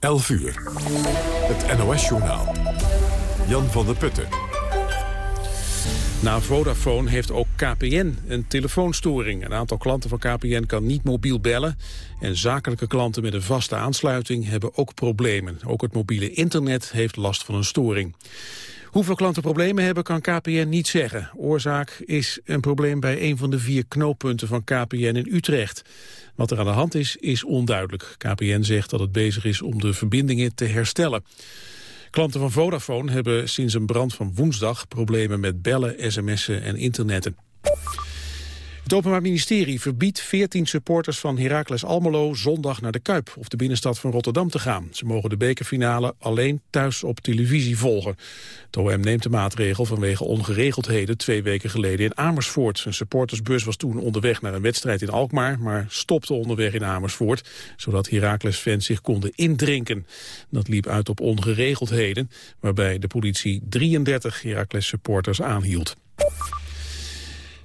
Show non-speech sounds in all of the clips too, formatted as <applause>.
11 uur. Het NOS-journaal. Jan van der Putten. Na Vodafone heeft ook KPN een telefoonstoring. Een aantal klanten van KPN kan niet mobiel bellen. En zakelijke klanten met een vaste aansluiting hebben ook problemen. Ook het mobiele internet heeft last van een storing. Hoeveel klanten problemen hebben kan KPN niet zeggen. Oorzaak is een probleem bij een van de vier knooppunten van KPN in Utrecht. Wat er aan de hand is, is onduidelijk. KPN zegt dat het bezig is om de verbindingen te herstellen. Klanten van Vodafone hebben sinds een brand van woensdag problemen met bellen, sms'en en internetten. Het Openbaar Ministerie verbiedt 14 supporters van Heracles Almelo zondag naar de Kuip of de binnenstad van Rotterdam te gaan. Ze mogen de bekerfinale alleen thuis op televisie volgen. Het OM neemt de maatregel vanwege ongeregeldheden twee weken geleden in Amersfoort. Een supportersbus was toen onderweg naar een wedstrijd in Alkmaar, maar stopte onderweg in Amersfoort, zodat Heracles-fans zich konden indrinken. Dat liep uit op ongeregeldheden, waarbij de politie 33 Heracles-supporters aanhield.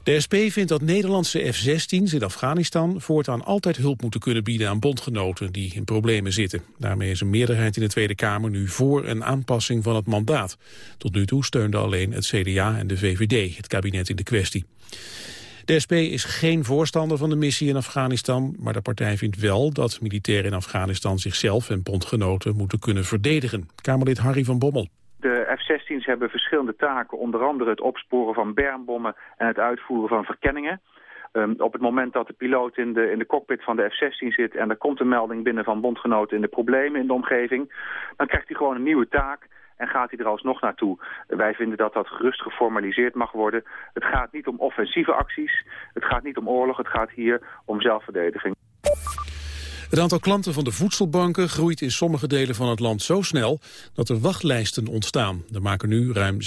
De SP vindt dat Nederlandse F-16's in Afghanistan voortaan altijd hulp moeten kunnen bieden aan bondgenoten die in problemen zitten. Daarmee is een meerderheid in de Tweede Kamer nu voor een aanpassing van het mandaat. Tot nu toe steunde alleen het CDA en de VVD het kabinet in de kwestie. De SP is geen voorstander van de missie in Afghanistan, maar de partij vindt wel dat militairen in Afghanistan zichzelf en bondgenoten moeten kunnen verdedigen. Kamerlid Harry van Bommel. De F-16's hebben verschillende taken, onder andere het opsporen van bermbommen en het uitvoeren van verkenningen. Um, op het moment dat de piloot in de, in de cockpit van de F-16 zit en er komt een melding binnen van bondgenoten in de problemen in de omgeving, dan krijgt hij gewoon een nieuwe taak en gaat hij er alsnog naartoe. Wij vinden dat dat gerust geformaliseerd mag worden. Het gaat niet om offensieve acties, het gaat niet om oorlog, het gaat hier om zelfverdediging. Het aantal klanten van de voedselbanken groeit in sommige delen van het land zo snel dat er wachtlijsten ontstaan. Er maken nu ruim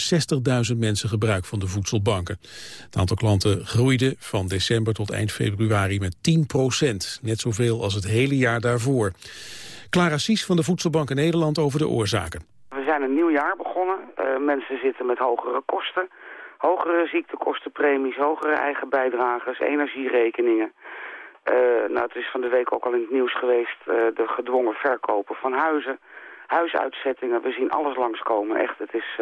60.000 mensen gebruik van de voedselbanken. Het aantal klanten groeide van december tot eind februari met 10 procent. Net zoveel als het hele jaar daarvoor. Clara Sies van de Voedselbanken Nederland over de oorzaken. We zijn een nieuw jaar begonnen. Uh, mensen zitten met hogere kosten. Hogere ziektekostenpremies, hogere eigen bijdragers, energierekeningen. Uh, nou, het is van de week ook al in het nieuws geweest, uh, de gedwongen verkopen van huizen, huisuitzettingen. We zien alles langskomen. Echt, het is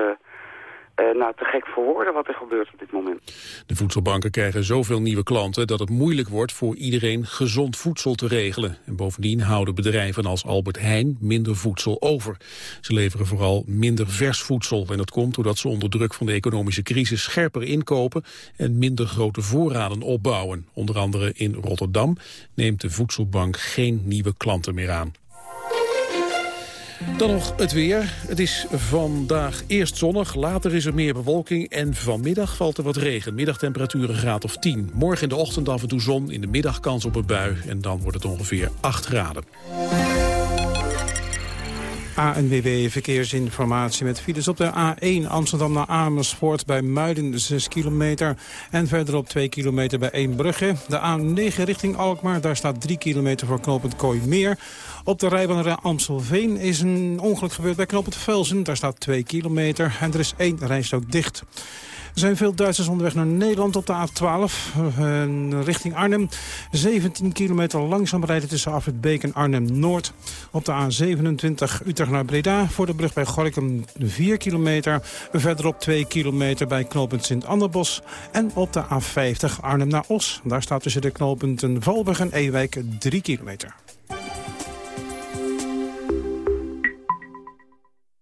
uh, nou, te gek voor woorden wat er gebeurt op dit moment. De voedselbanken krijgen zoveel nieuwe klanten dat het moeilijk wordt voor iedereen gezond voedsel te regelen. En bovendien houden bedrijven als Albert Heijn minder voedsel over. Ze leveren vooral minder vers voedsel en dat komt doordat ze onder druk van de economische crisis scherper inkopen en minder grote voorraden opbouwen. Onder andere in Rotterdam neemt de voedselbank geen nieuwe klanten meer aan. Dan nog het weer. Het is vandaag eerst zonnig, later is er meer bewolking... en vanmiddag valt er wat regen. Middagtemperatuur een graad of 10. Morgen in de ochtend af en toe zon, in de middag kans op een bui... en dan wordt het ongeveer 8 graden. ANWB Verkeersinformatie met files op de A1 Amsterdam naar Amersfoort bij Muiden 6 kilometer. En verderop 2 kilometer bij Eembrugge. De A9 richting Alkmaar, daar staat 3 kilometer voor knooppunt Kooimeer. Op de rijbaan naar Amstelveen is een ongeluk gebeurd bij knooppunt Velsen. Daar staat 2 kilometer en er is één rijstrook dicht. Er zijn veel Duitsers onderweg naar Nederland op de A12 uh, richting Arnhem. 17 kilometer langzaam rijden tussen Afrit en Arnhem-Noord. Op de A27 Utrecht naar Breda voor de brug bij Gorkum 4 kilometer. Verderop 2 kilometer bij knooppunt Sint-Anderbos. En op de A50 Arnhem naar Os. Daar staat tussen de knooppunten Valburg en Ewijk 3 kilometer.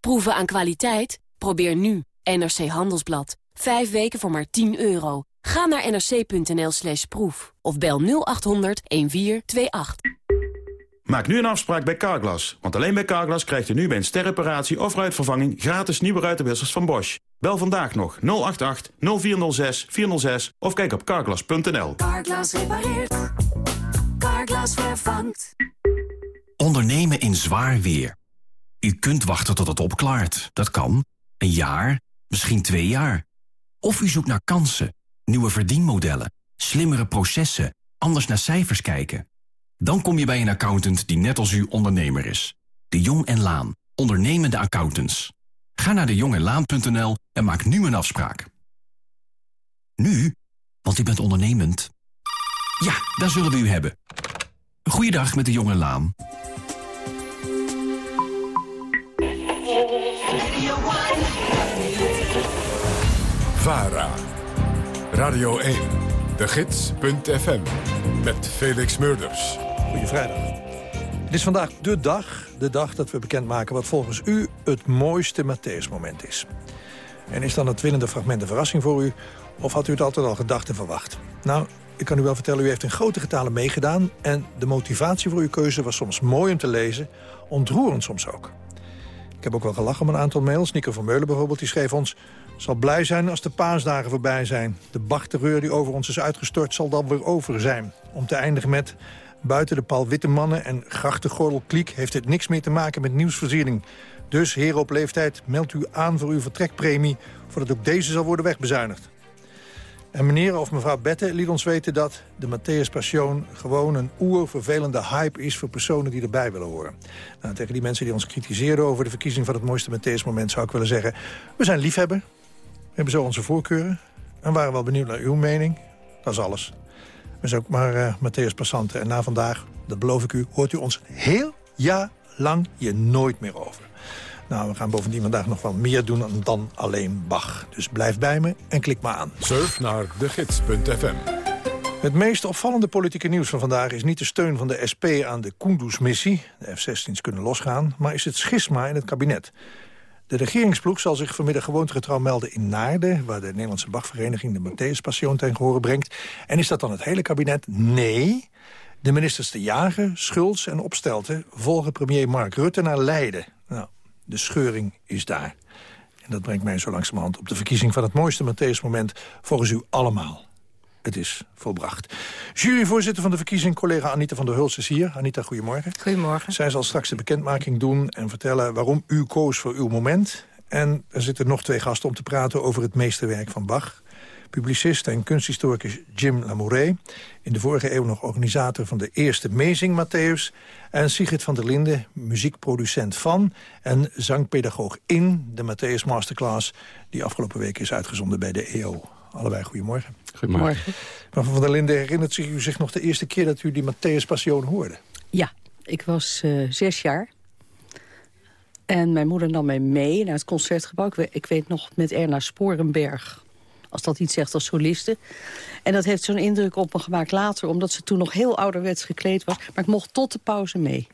Proeven aan kwaliteit? Probeer nu NRC Handelsblad. Vijf weken voor maar 10 euro. Ga naar nrc.nl slash proef of bel 0800 1428. Maak nu een afspraak bij Carglass. Want alleen bij Carglass krijgt u nu bij een sterreparatie of ruitvervanging... gratis nieuwe ruitenwissers van Bosch. Bel vandaag nog 088 0406 406 of kijk op carglass.nl. Carglass repareert. Carglass vervangt. Ondernemen in zwaar weer. U kunt wachten tot het opklaart. Dat kan. Een jaar, misschien twee jaar. Of u zoekt naar kansen, nieuwe verdienmodellen, slimmere processen, anders naar cijfers kijken. Dan kom je bij een accountant die net als u ondernemer is. De Jong en Laan. Ondernemende accountants. Ga naar dejongenlaan.nl en maak nu een afspraak. Nu? Want u bent ondernemend. Ja, daar zullen we u hebben. Goeiedag met de Jonge Laan. VARA. Radio 1. De Gids.fm. Met Felix Murders. Goeie vrijdag. Het is vandaag de dag, de dag dat we bekendmaken... wat volgens u het mooiste Matthäus-moment is. En is dan het winnende fragment een verrassing voor u... of had u het altijd al gedacht en verwacht? Nou, ik kan u wel vertellen, u heeft in grote getalen meegedaan... en de motivatie voor uw keuze was soms mooi om te lezen, ontroerend soms ook. Ik heb ook wel gelachen om een aantal mails. Nico van Meulen bijvoorbeeld, die schreef ons... zal blij zijn als de paasdagen voorbij zijn. De bachterreur die over ons is uitgestort zal dan weer over zijn. Om te eindigen met... buiten de Paul Mannen en grachtengordel kliek... heeft het niks meer te maken met nieuwsvoorziening. Dus, heren op leeftijd, meldt u aan voor uw vertrekpremie... voordat ook deze zal worden wegbezuinigd. En meneer of mevrouw Bette liet ons weten dat de Matthäus Passion... gewoon een oervervelende hype is voor personen die erbij willen horen. Nou, tegen die mensen die ons kritiseerden over de verkiezing van het mooiste Matthäus-moment... zou ik willen zeggen, we zijn liefhebber. We hebben zo onze voorkeuren. En waren wel benieuwd naar uw mening. Dat is alles. Zijn ook maar uh, Matthäus Passanten. En na vandaag, dat beloof ik u, hoort u ons heel jaar lang je nooit meer over. Nou, we gaan bovendien vandaag nog wel meer doen dan alleen Bach. Dus blijf bij me en klik maar aan. Surf naar degids.fm. Het meest opvallende politieke nieuws van vandaag is niet de steun van de SP aan de Kunduz-missie. De F-16's kunnen losgaan, maar is het schisma in het kabinet. De regeringsploeg zal zich vanmiddag gewoontegetrouw melden in Naarden... waar de Nederlandse Bachvereniging de Matthäus Passion ten gehore brengt. En is dat dan het hele kabinet? Nee. De ministers De Jager, Schulz en Opstelten volgen premier Mark Rutte naar Leiden. Nou, de scheuring is daar. En dat brengt mij zo langzamerhand op de verkiezing van het mooiste Matthäus-moment volgens u allemaal. Het is volbracht. Juryvoorzitter van de verkiezing, collega Anita van der Hulst is hier. Anita, goedemorgen. Goedemorgen. Zij zal straks de bekendmaking doen en vertellen waarom u koos voor uw moment. En er zitten nog twee gasten om te praten over het meesterwerk van Bach publicist en kunsthistoricus Jim Lamouret. In de vorige eeuw nog organisator van de eerste Mezing Matthäus. En Sigrid van der Linden, muziekproducent van... en zangpedagoog in de Matthäus Masterclass... die afgelopen week is uitgezonden bij de EO. Allebei goedemorgen. Goedemorgen. Mevrouw van der Linden, herinnert u zich nog de eerste keer... dat u die Matthäus Passion hoorde? Ja, ik was uh, zes jaar. En mijn moeder nam mij mee naar het concertgebouw. Ik weet nog met Erna Sporenberg als dat iets zegt als soliste. En dat heeft zo'n indruk op me gemaakt later... omdat ze toen nog heel ouderwets gekleed was. Maar ik mocht tot de pauze mee.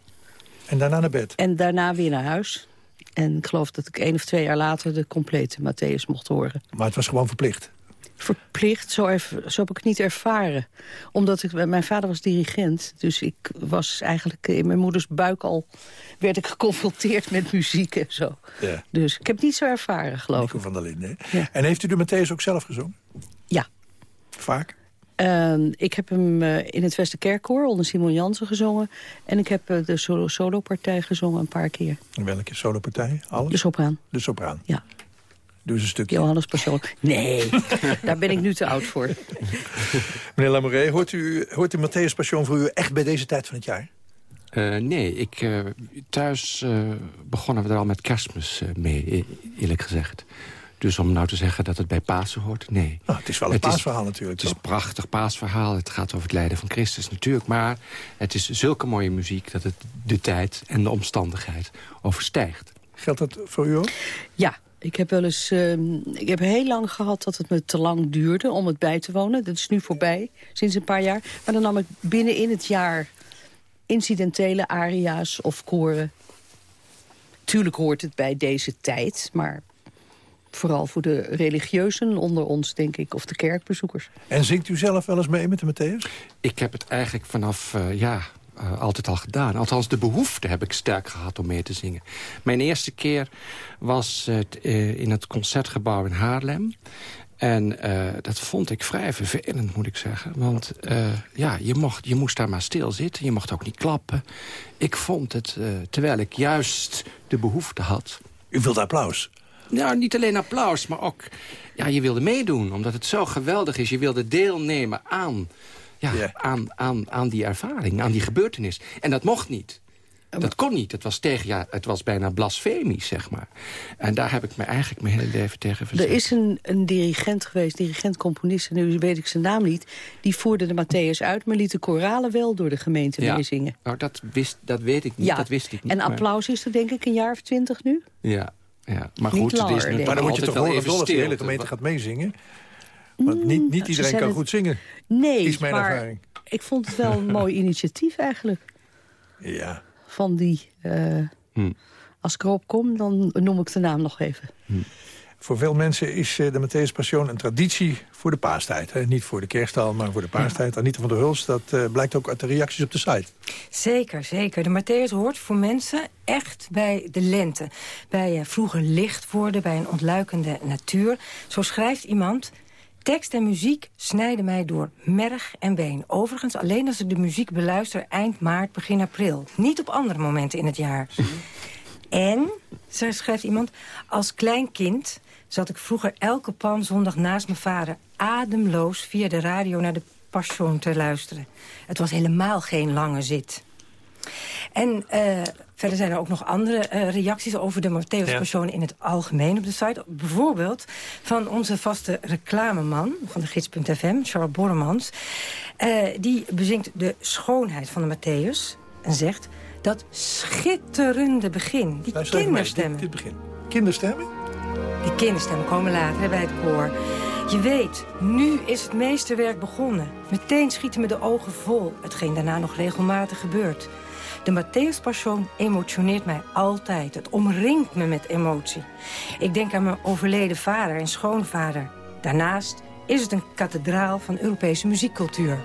En daarna naar bed? En daarna weer naar huis. En ik geloof dat ik één of twee jaar later de complete Matthäus mocht horen. Maar het was gewoon verplicht? Verplicht. Zo, zo, heb ik het niet ervaren. Omdat ik, mijn vader was dirigent. Dus ik was eigenlijk in mijn moeders buik al... werd ik geconfronteerd met muziek en zo. Ja. Dus ik heb het niet zo ervaren, geloof Nico ik. van der Linden. En heeft u de Matthäus ook zelf gezongen? Ja. Vaak? Uh, ik heb hem uh, in het Westerkerkkoor onder Simon Jansen gezongen. En ik heb uh, de solo solopartij gezongen een paar keer. En welke solopartij? Alles? De sopraan. De sopraan. Ja. Doe eens een stukje. Johannes Persoon. Nee, <laughs> daar ben ik nu te oud voor. <laughs> Meneer Lamoureux, hoort u, hoort u Matthäus Passion voor u echt bij deze tijd van het jaar? Uh, nee, ik, uh, thuis uh, begonnen we er al met kerstmis mee, e-, eerlijk gezegd. Dus om nou te zeggen dat het bij Pasen hoort, nee. Nou, het is wel een het paasverhaal is, natuurlijk. Het is een prachtig paasverhaal. Het gaat over het lijden van Christus natuurlijk. Maar het is zulke mooie muziek dat het de tijd en de omstandigheid overstijgt. Geldt dat voor u ook? Ja, ik heb wel eens, uh, ik heb heel lang gehad dat het me te lang duurde om het bij te wonen. Dat is nu voorbij, sinds een paar jaar. Maar dan nam ik binnen in het jaar incidentele aria's of koren. Tuurlijk hoort het bij deze tijd, maar vooral voor de religieuzen onder ons, denk ik, of de kerkbezoekers. En zingt u zelf wel eens mee met de Matthäus? Ik heb het eigenlijk vanaf, uh, ja, uh, altijd al gedaan. Althans, de behoefte heb ik sterk gehad om mee te zingen. Mijn eerste keer was het, uh, in het Concertgebouw in Haarlem. En uh, dat vond ik vrij vervelend, moet ik zeggen. Want ja, je, mocht, je moest daar maar stil zitten. Je mocht ook niet klappen. Ik vond het, terwijl ik juist de behoefte had... U wilt applaus? Nou, niet alleen applaus, maar ook... Ja, je wilde meedoen, omdat het zo geweldig is. Je wilde deelnemen aan ja, yeah. aan, aan, aan die ervaring, aan die gebeurtenis. En dat mocht niet. Dat kon niet. Het was, tegen, ja, het was bijna blasfemisch, zeg maar. En daar heb ik me eigenlijk mijn hele leven tegen verzet. Er is een, een dirigent geweest, dirigent-componist... en nu weet ik zijn naam niet... die voerde de Matthäus uit, maar liet de koralen wel door de gemeente ja. meezingen. Nou, dat, wist, dat weet ik niet, ja. dat wist ik niet. En applaus is er denk ik een jaar of twintig nu? Ja. Ja, maar goed, het is nu Maar dan moet je toch horen als de hele gemeente gaat meezingen. Want niet, niet iedereen kan goed zingen. Nee, is mijn maar ervaring. ik vond het wel een <laughs> mooi initiatief eigenlijk. Ja. Van die... eh, Hm. Als ik erop kom, dan noem ik de naam nog even. Voor veel mensen is eh, de Matthäus Passion een traditie voor de paastijd. Hè? Niet voor de kerststal, maar voor de paastijd. Anita van der Hulst, dat eh, blijkt ook uit de reacties op de site. Zeker, zeker. De Matthäus hoort voor mensen echt bij de lente. Bij eh, vroeger licht worden, bij een ontluikende natuur. Zo schrijft iemand... Tekst en muziek snijden mij door merg en been. Overigens alleen als ik de muziek beluister eind maart, begin april. Niet op andere momenten in het jaar. En, zo schrijft iemand, als klein kind zat ik vroeger elke palmzondag naast mijn vader... ademloos via de radio naar de Passion te luisteren. Het was helemaal geen lange zit. En eh, verder zijn er ook nog andere eh, reacties over de Matthäus Ja. Passion in het algemeen op de site. Bijvoorbeeld van onze vaste reclameman van de gids.fm, Charles Borremans. Eh, die bezingt de schoonheid van de Matthäus en zegt dat schitterende begin, die Luister kinderstemmen. Dit, dit begin. Kinderstemmen? Die kinderstemmen komen later hè, bij het koor. Je weet, nu is het meesterwerk begonnen. Meteen schieten me de ogen vol, hetgeen daarna nog regelmatig gebeurt. De Matthäus Passion emotioneert mij altijd. Het omringt me met emotie. Ik denk aan mijn overleden vader en schoonvader. Daarnaast is het een kathedraal van Europese muziekcultuur.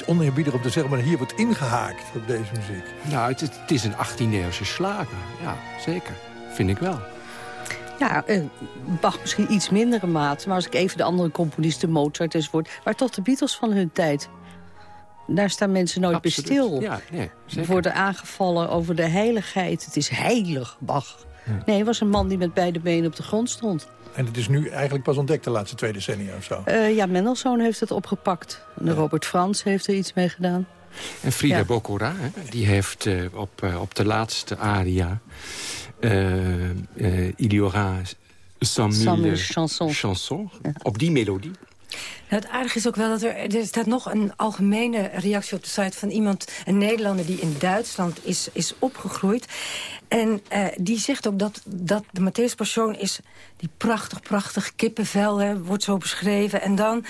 Is oneerbiedig om te zeggen, maar hier wordt ingehaakt op deze muziek. Nou, het, het is een 18e-eeuwse slager. Ja, zeker. Vind ik wel. Ja, eh, Bach misschien iets mindere mate. Maar als ik even de andere componisten, Mozart enzovoort... maar toch de Beatles van hun tijd. Daar staan mensen nooit bij Absoluut. stil. Ja, nee, zeker. Worden aangevallen over de heiligheid. Het is heilig, Bach. Nee, het was een man die met beide benen op de grond stond. En het is nu eigenlijk pas ontdekt de laatste twee decennia of zo. Eh, ja, Mendelssohn heeft het opgepakt. En Robert Frans heeft er iets mee gedaan. En Frida Ja. Bocora, hè, die heeft eh, op, eh, op de laatste aria... Il y aura cent Cent mille mille chansons. chansons. Op die melodie. Nou, het aardige is ook wel dat er... Er staat nog een algemene reactie op de site van iemand... een Nederlander die in Duitsland is, is opgegroeid. En eh, die zegt ook dat, dat de Matthäus Passion is... die prachtig, prachtig kippenvel, hè, wordt zo beschreven. En dan...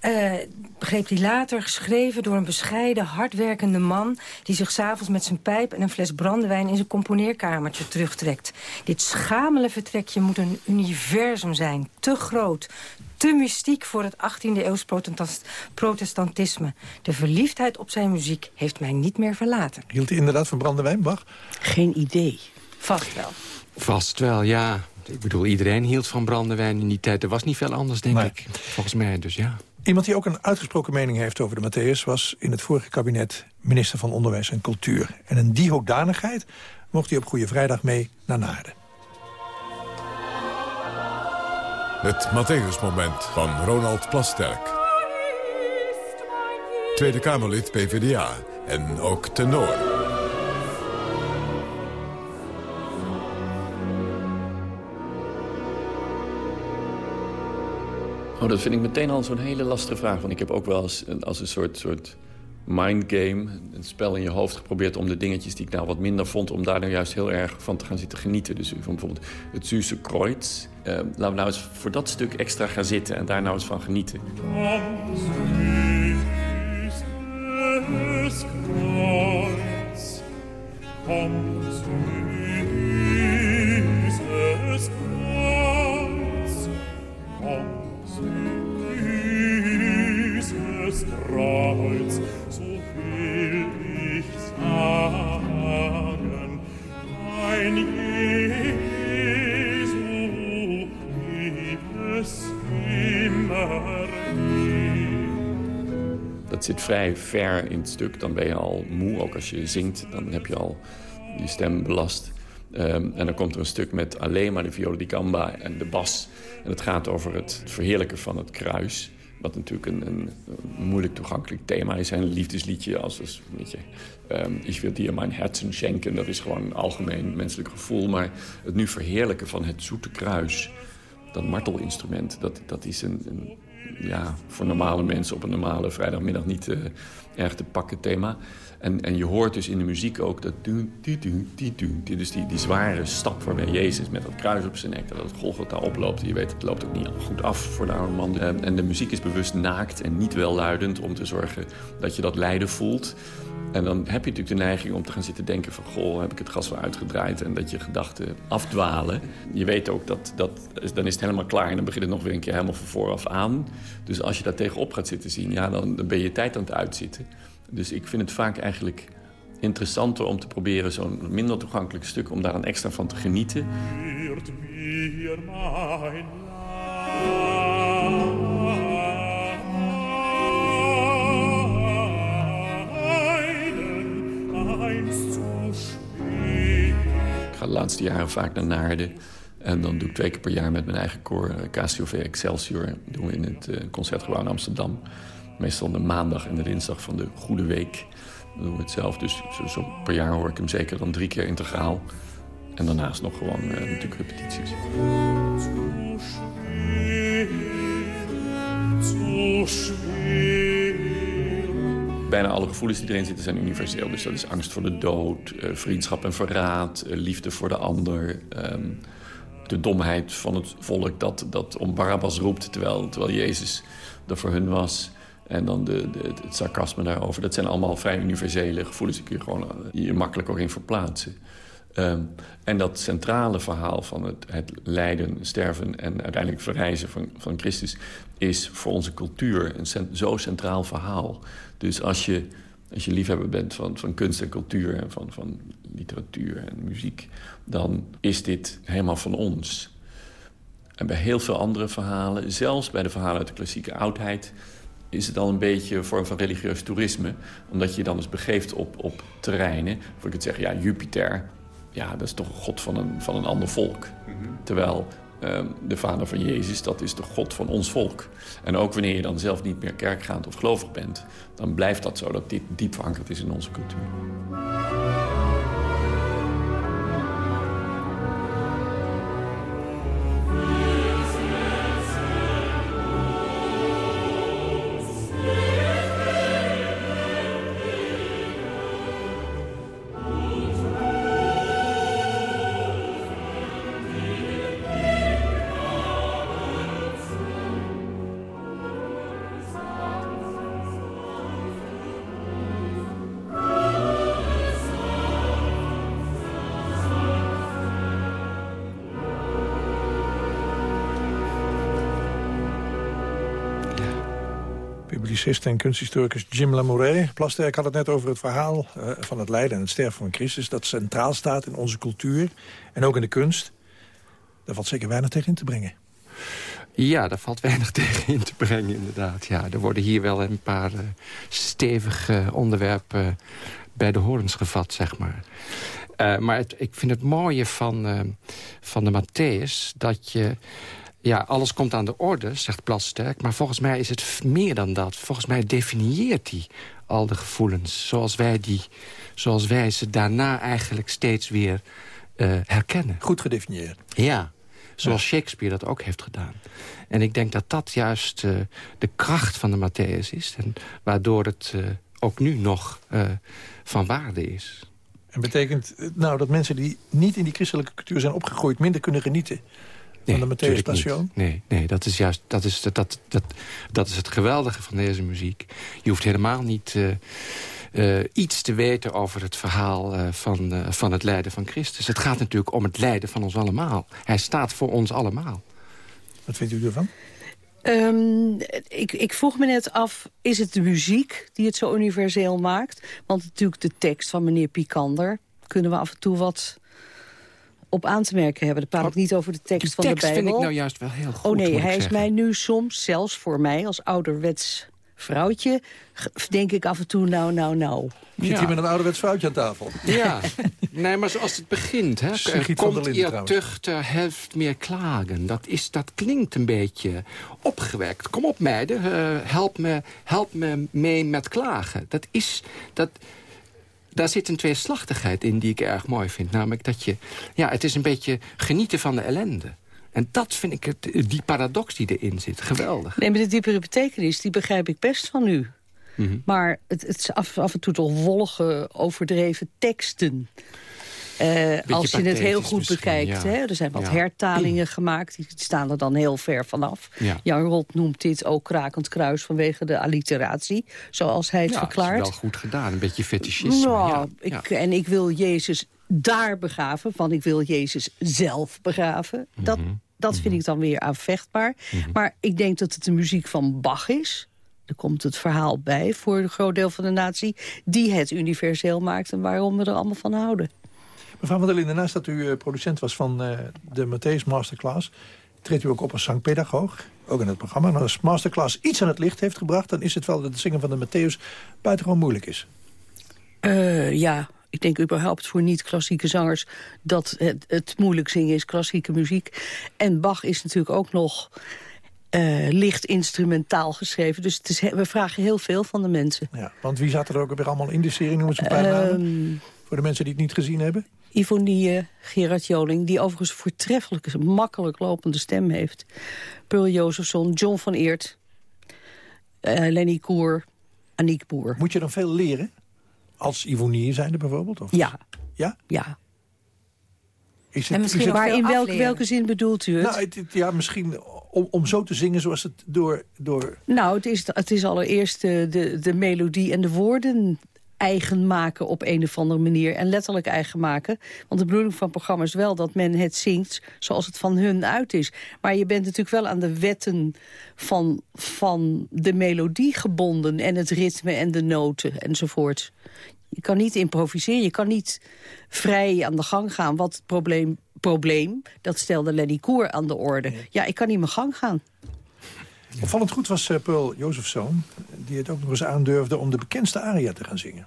eh, begreep hij later, geschreven door een bescheiden, hardwerkende man... die zich s'avonds met zijn pijp en een fles brandewijn... in zijn componeerkamertje terugtrekt. Dit schamele vertrekje moet een universum zijn. Te groot, te mystiek voor het 18e eeuws protestant- protestantisme. De verliefdheid op zijn muziek heeft mij niet meer verlaten. Hield hij inderdaad van brandewijn, Bach? Geen idee. Vast wel. Vast wel, ja. Ik bedoel, iedereen hield van brandewijn in die tijd. Er was niet veel anders, denk Nee. ik. Volgens mij, dus ja. Iemand die ook een uitgesproken mening heeft over de Matthäus... was in het vorige kabinet minister van Onderwijs en Cultuur. En in die hoedanigheid mocht hij op Goede Vrijdag mee naar Naarden. Het Matthäusmoment van Ronald Plasterk. Tweede Kamerlid PvdA en ook tenor. Oh, dat vind ik meteen al zo'n hele lastige vraag. Want ik heb ook wel als een soort, soort mindgame... een spel in je hoofd geprobeerd om de dingetjes die ik nou wat minder vond... om daar nou juist heel erg van te gaan zitten genieten. Dus van bijvoorbeeld het Zuze Kreuz. Eh, laten we nou eens voor dat stuk extra gaan zitten en daar nou eens van genieten. Dat zit vrij ver in het stuk. Dan ben je al moe. Ook als je zingt, dan heb je al je stem belast. Ehm, en dan komt er een stuk met alleen maar de viola di gamba en de bas. En het gaat over het verheerlijken van het kruis. Wat natuurlijk een, een, moeilijk toegankelijk thema is. Een liefdesliedje als, als weet je, um, Ik wil dir mijn herzen schenken. Dat is gewoon een algemeen menselijk gevoel. Maar het nu verheerlijken van het zoete kruis... dat martelinstrument, dat, dat is een, een ja, voor normale mensen op een normale vrijdagmiddag niet uh, erg te pakken thema. En, en je hoort dus in de muziek ook dat... Dus die, die zware stap waarbij Jezus met dat kruis op zijn nek... dat het Golgotha oploopt. Je weet, het loopt ook niet goed af voor de oude man. En, en de muziek is bewust naakt en niet welluidend... om te zorgen dat je dat lijden voelt. En dan heb je natuurlijk de neiging om te gaan zitten denken van... goh, heb ik het gas wel uitgedraaid en dat je gedachten afdwalen. Je weet ook dat, dat dan is het helemaal klaar en dan begint het nog weer een keer helemaal van vooraf aan. Dus als je daar tegenop gaat zitten zien, ja, dan, dan ben je tijd aan het uitzitten. Dus ik vind het vaak eigenlijk interessanter om te proberen zo'n minder toegankelijk stuk... om daar een extra van te genieten. Ik ga de laatste jaren vaak naar Naarden. En dan doe ik twee keer per jaar met mijn eigen koor... Eh, KCOV Excelsior, doen we in het eh, Concertgebouw in Amsterdam. Meestal de maandag en de dinsdag van de Goede Week. Dan doen we het zelf. Dus zo, per jaar hoor ik hem zeker dan drie keer integraal. En daarnaast nog gewoon uh, natuurlijk repetities. Bijna alle gevoelens die erin zitten zijn universeel. Dus dat is angst voor de dood, uh, vriendschap en verraad, uh, liefde voor de ander... Um, de domheid van het volk dat, dat om Barabbas roept... terwijl, terwijl Jezus er voor hun was. En dan de, de, het sarcasme daarover. Dat zijn allemaal vrij universele gevoelens. Die kun je gewoon je makkelijk ook in verplaatsen. Um, en dat centrale verhaal van het, het lijden, sterven en uiteindelijk verrijzen van, van Christus... is voor onze cultuur een zo centraal verhaal. Dus als je, als je liefhebber bent van, van kunst en cultuur... en van, van literatuur en muziek... dan is dit helemaal van ons. En bij heel veel andere verhalen, zelfs bij de verhalen uit de klassieke oudheid is het al een beetje een vorm van religieus toerisme. Omdat je dan eens begeeft op, op terreinen. Of ik het zeg, ja, Jupiter, ja, dat is toch een god van een, van een ander volk. Mhm. Terwijl ehm, de vader van Jezus, dat is de god van ons volk. En ook wanneer je dan zelf niet meer kerkgaand of gelovig bent... dan blijft dat zo, dat dit diep verankerd is in onze cultuur. En kunsthistoricus Jim Lamouret. Plasterk had het net over het verhaal uh, van het lijden en het sterven van Christus... dat centraal staat in onze cultuur en ook in de kunst. Daar valt zeker weinig tegen in te brengen. Ja, daar valt weinig <laughs> tegen in te brengen, inderdaad. Ja, er worden hier wel een paar uh, stevige onderwerpen bij de horens gevat, zeg maar. Uh, maar ik vind het mooie van, van de Matthäus... dat je ja, alles komt aan de orde, zegt Plasterk. Maar volgens mij is het meer dan dat. Volgens mij definieert hij al de gevoelens zoals wij, die, zoals wij ze daarna eigenlijk steeds weer uh, herkennen. Goed gedefinieerd. Ja, zoals Shakespeare dat ook heeft gedaan. En ik denk dat dat juist uh, de kracht van de Matthäus is. En waardoor het uh, ook nu nog van waarde is. En betekent nou dat mensen die niet in die christelijke cultuur zijn opgegroeid... minder kunnen genieten nee, van de Matthäus Passion? Nee, nee, dat is juist dat is, dat, dat, dat, dat is het geweldige van deze muziek. Je hoeft helemaal niet uh, uh, iets te weten over het verhaal uh, van, van het lijden van Christus. Het gaat natuurlijk om het lijden van ons allemaal. Hij staat voor ons allemaal. Wat vindt u ervan? Um, ik, ik vroeg me net af, is het de muziek die het zo universeel maakt? Want natuurlijk de tekst van meneer Pikander... kunnen we af en toe wat op aan te merken hebben. Dat praat ik niet over de tekst, van de Bijbel. vind ik nou juist wel heel goed. Oh nee, hij is mij nu soms, zelfs voor mij, als ouderwets vrouwtje, denk ik af en toe nou, nou, nou. Zit Ja. hier met een ouderwets vrouwtje aan tafel? Ja, <laughs> nee, maar zoals het begint, hè. Komt Linden trouwens. tuchter helft meer klagen. Dat, is, dat klinkt een beetje opgewekt. Kom op meiden, eh, help, me, help me mee met klagen. Dat is... Dat, daar zit een tweeslachtigheid in die ik erg mooi vind. Namelijk dat je... Ja, het is een beetje genieten van de ellende. En dat vind ik, het, die paradox die erin zit, geweldig. Nee, maar de diepere betekenis, die begrijp ik best van u. Mhm. Maar het, het is af, af en toe toch wollige, overdreven teksten. Eh, als je het heel goed bekijkt. ja. Hè? Er zijn wat Ja. hertalingen gemaakt. Die staan er dan heel ver vanaf. Ja. Jan Rot noemt dit ook krakend kruis vanwege de alliteratie. Zoals hij het Ja, dat is verklaart. wel goed gedaan. Een beetje fetischisme. Nou, ik, En ik wil Jezus daar begraven, want ik wil Jezus zelf begraven. Dat, Mhm. dat vind ik dan weer aanvechtbaar. Maar ik denk dat het de muziek van Bach is. Er komt het verhaal bij voor een groot deel van de natie... die het universeel maakt en waarom we er allemaal van houden. Mevrouw van der Linden, naast dat u eh, producent was van eh, de Matthäus Masterclass... treedt u ook op als zangpedagoog, ook in het programma. En als Masterclass iets aan het licht heeft gebracht... dan is het wel dat het zingen van de Matthäus buitengewoon moeilijk is. Eh, ja, ik denk überhaupt voor niet-klassieke zangers... dat het, het moeilijk zingen is klassieke muziek. En Bach is natuurlijk ook nog eh, licht instrumentaal geschreven. Dus het is, we vragen heel veel van de mensen. Ja, want wie zat er ook weer allemaal in de serie? Noem eens een paar namen. Ehm, Voor de mensen die het niet gezien hebben. Ivonie Gerard Joling, die overigens een voortreffelijke, makkelijk lopende stem heeft. Pearl Josephson, John van Eert, eh, Lenny Koer, Aniek Boer. Moet je dan veel leren? Als Ivonie zijnde bijvoorbeeld? Of? Ja. Ja? Ja. Is En misschien is maar in welk, welke zin bedoelt u het? Nou, het, het- ja, misschien om, om zo te zingen zoals het door... door Nou, het is, het is allereerst de, de, de melodie en de woorden eigen maken op een of andere manier. En letterlijk eigen maken. Want de bedoeling van het programma is wel dat men het zingt zoals het van hun uit is. Maar je bent natuurlijk wel aan de wetten van, van de melodie gebonden. En het ritme en de noten enzovoort. Je kan niet improviseren, je kan niet vrij aan de gang gaan. Wat het probleem, probleem dat stelde Lenny Koer aan de orde. Ja, ik kan niet mijn gang gaan. Opvallend goed was eh, Pearl Josephson, die het ook nog eens aandurfde om de bekendste aria te gaan zingen.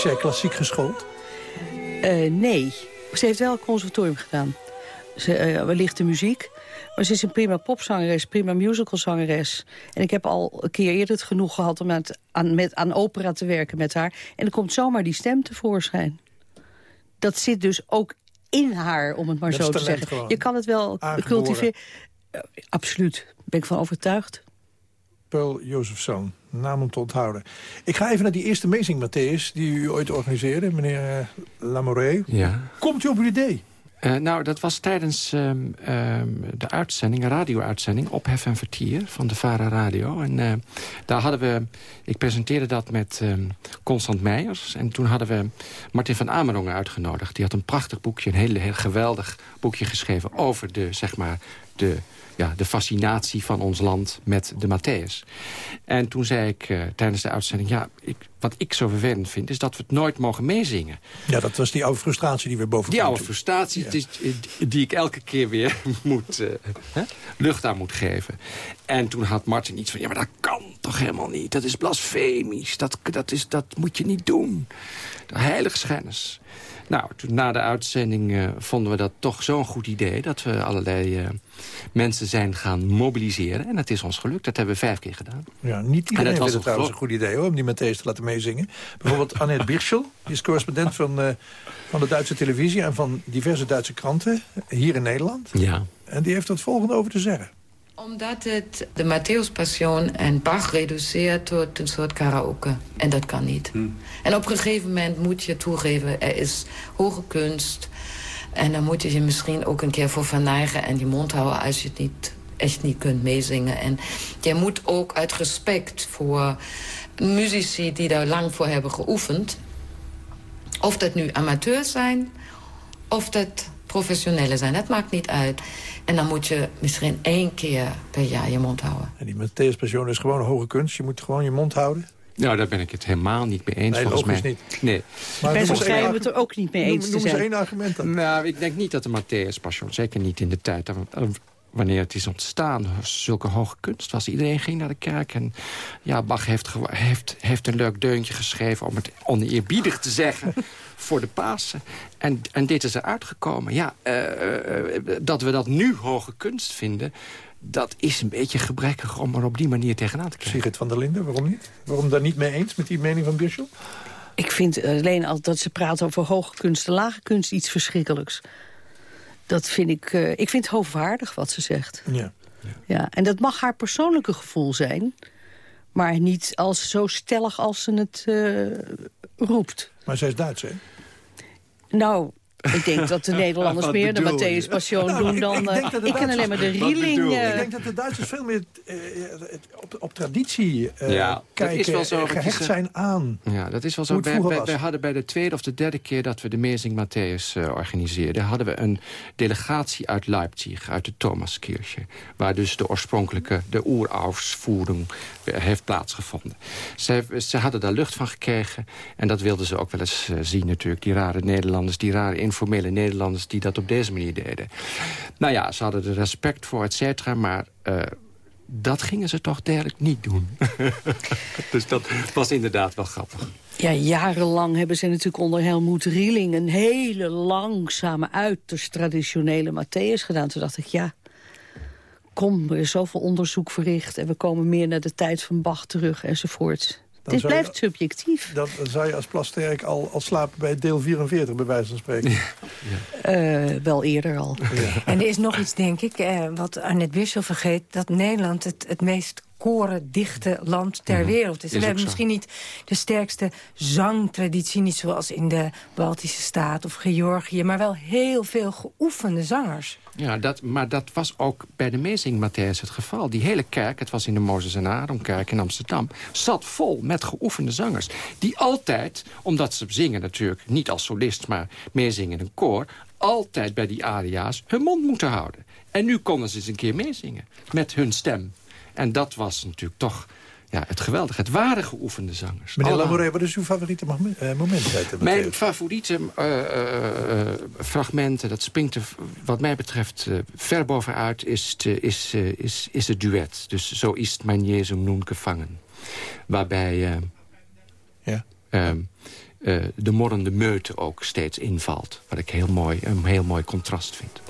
Is zij klassiek geschoold? Eh, nee, ze heeft wel een conservatorium gedaan. Ze eh, wellicht de muziek. Maar ze is een prima popzangeres, prima musicalzangeres. En ik heb al een keer eerder het genoeg gehad om aan, het- aan, met, aan opera te werken met haar. En er komt zomaar die stem tevoorschijn. Dat zit dus ook in haar, om het maar Dat zo te zeggen. Je kan het wel cultiveren. Eh, absoluut, daar ben ik van overtuigd. Pearl Josephson, naam om te onthouden. Ik ga even naar die eerste Amazing Matthäus die u ooit organiseerde, meneer uh. Ja. Komt u op uw idee? Eh, nou, dat was tijdens ehm, ehm, de uitzending, radio-uitzending... op Hef en Vertier van de VARA Radio. En eh, daar hadden we... Ik presenteerde dat met ehm, Constant Meijers. En toen hadden we Martin van Amerongen uitgenodigd. Die had een prachtig boekje, een heel, heel geweldig boekje geschreven... over de, zeg maar, de, ja, de fascinatie van ons land met de Matthäus. En toen zei ik eh, tijdens de uitzending... ja, ik, wat ik zo vervelend vind, is dat we het nooit mogen meezingen. Ja, dat was die oude frustratie die we boven Die oude frustratie die, die ik elke keer weer <laughs> moet, eh, lucht aan moet geven. En toen had Martin iets van... ja, maar dat kan toch helemaal niet? Dat is blasfemisch. Dat, dat, is, dat moet je niet doen. Heiligschennis. Nou, toen, na de uitzending eh, vonden we dat toch zo'n goed idee... dat we allerlei eh, mensen zijn gaan mobiliseren. En dat is ons gelukt. Dat hebben we vijf keer gedaan. Ja, niet En iedereen vindt het trouwens een goed idee hoor, om die Matthäus te laten meezingen. Bijvoorbeeld Annette Birschel, die is correspondent van, eh, van de Duitse televisie... en van diverse Duitse kranten hier in Nederland. Ja. En die heeft het volgende over te zeggen. Omdat het de Matthäus-passion en Bach reduceert tot een soort karaoke. En dat kan niet. En op een gegeven moment moet je toegeven... er is hoge kunst, En dan moet je je misschien ook een keer voor verneigen en die mond houden als je het niet, echt niet kunt meezingen. En je moet ook uit respect voor muzici die daar lang voor hebben geoefend... of dat nu amateurs zijn of dat professionele zijn, dat maakt niet uit. En dan moet je misschien één keer per jaar je mond houden. En die Matthäus Passion is gewoon een hoge kunst. Je moet gewoon je mond houden. Nou, daar ben ik het helemaal niet mee eens, Nee, volgens mij. Nee. Maar Bij schijnen we het er ook niet mee eens Noem, te noem eens zijn. één argument dan. Nou, ik denk niet dat de Matthäus Passion, zeker niet in de tijd... wanneer het is ontstaan, zulke hoge kunst was. Iedereen ging naar de kerk en ja, Bach heeft, heeft, heeft een leuk deuntje geschreven... om het oneerbiedig te zeggen <laughs> voor de Pasen. En, en dit is eruit gekomen. Ja, eh, eh, dat we dat nu hoge kunst vinden... dat is een beetje gebrekkig om er op die manier tegenaan te kijken. Sigrid van der Linden, waarom niet? Waarom daar niet mee eens met die mening van Bisschop? Ik vind alleen al dat ze praten over hoge kunst en lage kunst iets verschrikkelijks. Dat vind ik, eh, ik vind het hoogwaardig wat ze zegt. Ja. Ja, en dat mag haar persoonlijke gevoel zijn. Maar niet als, zo stellig als ze het eh, roept. Maar zij is Duits, hè? Nou, ik denk dat de <laughs> Nederlanders meer de? Matthäus Passion Nou, doen ik- dan... ik eh, denk dat de ik ken alleen maar de Rieling. eh, Ik denk dat de Duitsers veel meer eh, op, op traditie eh, Ja, dat kijken is wel zo, gehecht zijn aan. Ja, dat is wel zo. Wij, wij, hadden bij de tweede of de derde keer dat we de Meezing Matthäus eh, organiseerden... hadden we een delegatie uit Leipzig, uit de Thomaskirche... waar dus de oorspronkelijke, de oerausvoering heeft plaatsgevonden. Ze, ze hadden daar lucht van gekregen en dat wilden ze ook wel eens zien natuurlijk. Die rare Nederlanders, die rare informele Nederlanders... die dat op deze manier deden. Nou ja, ze hadden er respect voor, et cetera, maar... eh, dat gingen ze toch dergelijk niet doen. <laughs> dus dat was inderdaad wel grappig. Ja, jarenlang hebben ze natuurlijk onder Helmoet Rieling... een hele langzame, uiterst traditionele Matthäus gedaan. Toen dacht ik, ja, kom, er is zoveel onderzoek verricht... en we komen meer naar de tijd van Bach terug, enzovoort. Dan Dit je- blijft subjectief. Dan zou je als Plasterk al, al slapen bij deel 44, bij wijze van spreken. Eh, wel eerder al. En er is nog iets, denk ik, eh, wat Annette Wissel vergeet... dat Nederland het, het meest korendichte land ter Mhm. wereld is. Is we hebben zo. misschien niet de sterkste zangtraditie... niet zoals in de Baltische staat of Georgië... maar wel heel veel geoefende zangers. Ja, dat, maar dat was ook bij de Meezing Matthäus het geval. Die hele kerk, het was in de Mozes en Aardomkerk in Amsterdam... zat vol met geoefende zangers. Die altijd, omdat ze zingen natuurlijk... niet als solist, maar meezingen in een koor... altijd bij die aria's hun mond moeten houden. En nu konden ze eens een keer meezingen met hun stem. En dat was natuurlijk toch ja, het geweldige. Het waren geoefende zangers. Meneer. Lamoureux, wat is uw favoriete eh, moment uit Mijn favoriete eh, fragmenten, dat springt er wat mij betreft eh, ver bovenuit, is, is, is, is het duet. Dus zo is mijn Jezus nun gevangen. Waarbij Ja. ehm, eh, de morrende meute ook steeds invalt. Wat ik heel mooi, een heel mooi contrast vind.